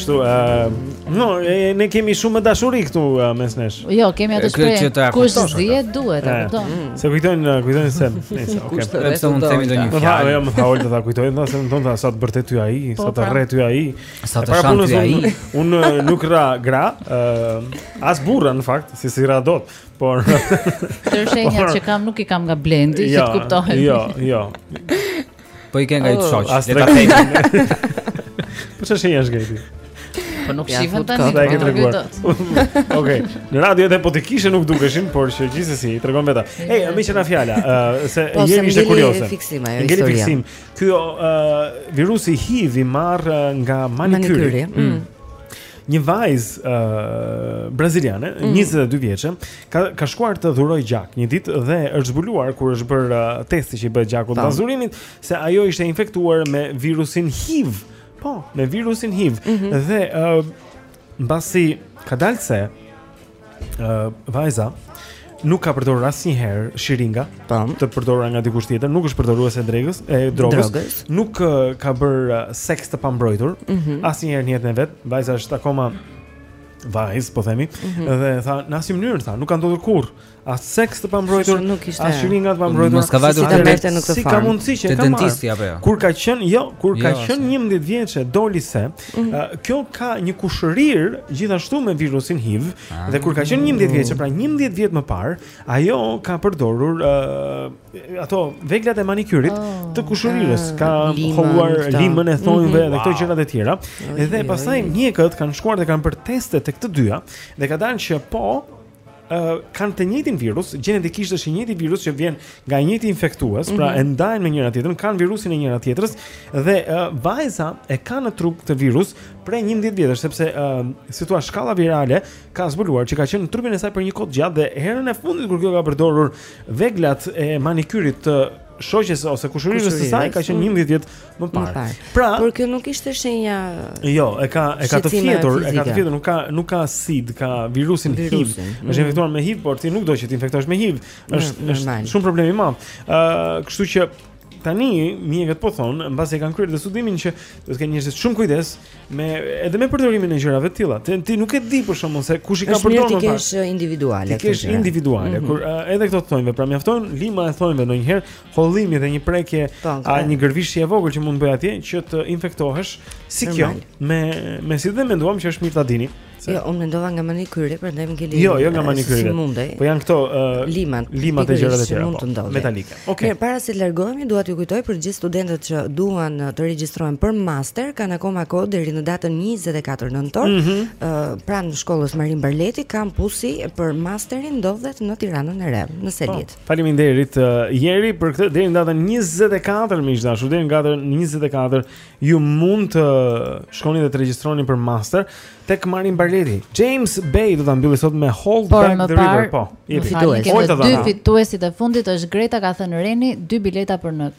Speaker 17: Kështu, uh, no, e, ne kemi shumë dashuri këtu uh, mes nesh.
Speaker 8: Jo, kemi atë shprehje. Kush zihet duhet, e kupton. Mm.
Speaker 17: Se kujtojnë, uh, kujtojnë se. Nëse okay.
Speaker 7: Kush të rreh mund të themi ndonjë fjalë.
Speaker 17: Po, jo, më fal të ta kujtojnë, thashë më thonë sa të bërtet ty ai,
Speaker 7: po,
Speaker 17: sa të
Speaker 7: pra.
Speaker 17: rreh ty ai.
Speaker 7: Sa të shan ty ai.
Speaker 17: Unë uh, nuk rrah gra, uh, as burra në fakt, se s'i rrah dot, por
Speaker 8: Të shenjat që kam nuk i kam nga Blendi, që jo, të kuptohen.
Speaker 17: Jo, jo.
Speaker 7: Po i ke nga
Speaker 8: yt
Speaker 7: shoq, le ta themi.
Speaker 17: Po çfarë shenja është gjetur?
Speaker 8: Po nuk
Speaker 17: ja, shifën
Speaker 8: tani.
Speaker 17: Sa e ke treguar? Okej. Në radio edhe po t'i kishe nuk dukeshin, por që gjithsesi i tregon vetë. Ej, meqë ra fjala, ë se
Speaker 4: po,
Speaker 17: jemi ishte kurioze. Ngeli fiksim. Ky virusi HIV i marrë nga manikyri.
Speaker 4: Mm.
Speaker 6: Një vajzë uh, braziliane,
Speaker 4: mm.
Speaker 6: 22 vjeçe, ka ka shkuar të dhurojë gjak një ditë dhe është zbuluar kur është bërë uh, testi që i bëhet gjakut
Speaker 4: pas
Speaker 6: dhurimit se ajo ishte infektuar me virusin HIV. Po, me virusin HIV.
Speaker 4: Mm -hmm.
Speaker 6: Dhe uh, mbasi ka dalë se uh, vajza nuk ka përdorur asnjëherë shiringa Tam. të përdorura nga dikush tjetër, nuk është përdoruese e dregës, e drogës,
Speaker 4: drogës.
Speaker 6: nuk uh, ka bër uh, seks të pambrojtur
Speaker 4: mm -hmm.
Speaker 6: asnjëherë në jetën e vet. Vajza është akoma vajzë, po themi,
Speaker 4: mm -hmm.
Speaker 6: dhe tha në asnjë mënyrë tha, nuk ka ndodhur kurrë as seks të pambrojtur, as shiringa të pambrojtur.
Speaker 7: Mos ka vajtur
Speaker 4: të merrte në këtë fakt.
Speaker 6: Si ka mundësi që ka
Speaker 7: dentisti apo jo?
Speaker 6: Kur ka qenë, jo, kur
Speaker 7: jo, ka
Speaker 6: qenë 11 vjeçe doli se Kjo ka një kushërirë gjithashtu me virusin HIV
Speaker 7: ah.
Speaker 6: dhe kur ka qenë 11 vjeçe, pra 11 vjet më parë, ajo ka përdorur uh, ato veglat e manikyrit oh, të kushërirës,
Speaker 4: ah,
Speaker 6: ka
Speaker 4: huazuar
Speaker 6: limën e thonjve
Speaker 4: mhm.
Speaker 6: dhe këto gjëra të tjera. Dhe pastaj mjekët kanë shkuar dhe kanë bërë teste tek të dyja dhe ka dalë që po Uh, kanë të njëjtin virus, gjenetikisht është i njëjti virus që vjen nga i njëjti infektues, mm -hmm. pra
Speaker 4: mhm.
Speaker 6: e ndajnë me njëra tjetrën, kanë virusin e njëra tjetrës dhe uh, vajza e ka në trup këtë virus prej 11 vjetësh sepse uh, si thua shkalla virale ka zbuluar që ka qenë në trupin e saj për një kohë të gjatë dhe herën e fundit kur kjo ka përdorur veglat e manikyrit të shoqes ose kushërirës së saj ka qenë 11 vjet më parë. Pra,
Speaker 4: por kjo nuk ishte shenja.
Speaker 6: Jo, e ka e ka të fjetur, e ka të fjetur, nuk ka nuk ka SIDA, ka virusin HIV.
Speaker 4: Mm.
Speaker 6: Është infektuar me HIV, por ti nuk do që të infektohesh me HIV. Është është shumë problem i madh. Ë, kështu që tani mjekët po thonë, mbasi kanë kryer dhe studimin që do të kenë njerëzit shumë kujdes me edhe me përdorimin e gjërave të tilla. Ti, ti nuk e di për shembull se kush i ka përdorur më pas.
Speaker 4: Është individuale.
Speaker 6: Ti
Speaker 4: ke
Speaker 6: individuale,
Speaker 4: mm -hmm.
Speaker 6: kur uh, edhe këto të thonjve, pra mjafton lima e thonjve ndonjëherë, hollimi dhe një prekje
Speaker 4: po,
Speaker 6: a një gërvishje e vogël që mund të bëjë atje që të infektohesh si kjo me me SIDA dhe menduam që është mirë ta dini. Se...
Speaker 4: Jo, unë mendova nga manikyri, prandaj më ngeli.
Speaker 6: Jo, jo nga manikyri.
Speaker 4: Si mundej?
Speaker 6: Po janë këto uh,
Speaker 4: limat,
Speaker 6: limat e gjëra të tjera.
Speaker 4: Mund
Speaker 6: po,
Speaker 4: të ndodhë.
Speaker 6: Metalike. Okej. Okay.
Speaker 4: Mirë, para se të largohemi, dua t'ju kujtoj për gjithë studentët që duan uh, të regjistrohen për master, kanë akoma kohë deri në datën 24 nëntor.
Speaker 6: Mm
Speaker 4: -hmm. uh, pranë shkollës Marin Barleti, kampusi për masterin ndodhet në Tiranën e Re, në Selitë.
Speaker 6: Faleminderit uh, Jeri për këtë deri në datën 24 miq të dashur, deri në datën 24 ju mund të shkoni dhe të regjistroheni për master tek Marin Barleti. James Bay do ta mbyllë sot me Hold
Speaker 21: por,
Speaker 6: Back the
Speaker 21: par,
Speaker 6: River. Po,
Speaker 21: kemi
Speaker 6: fitues.
Speaker 21: Dy fituesit e fundit është Greta ka thënë Reni, dy bileta për në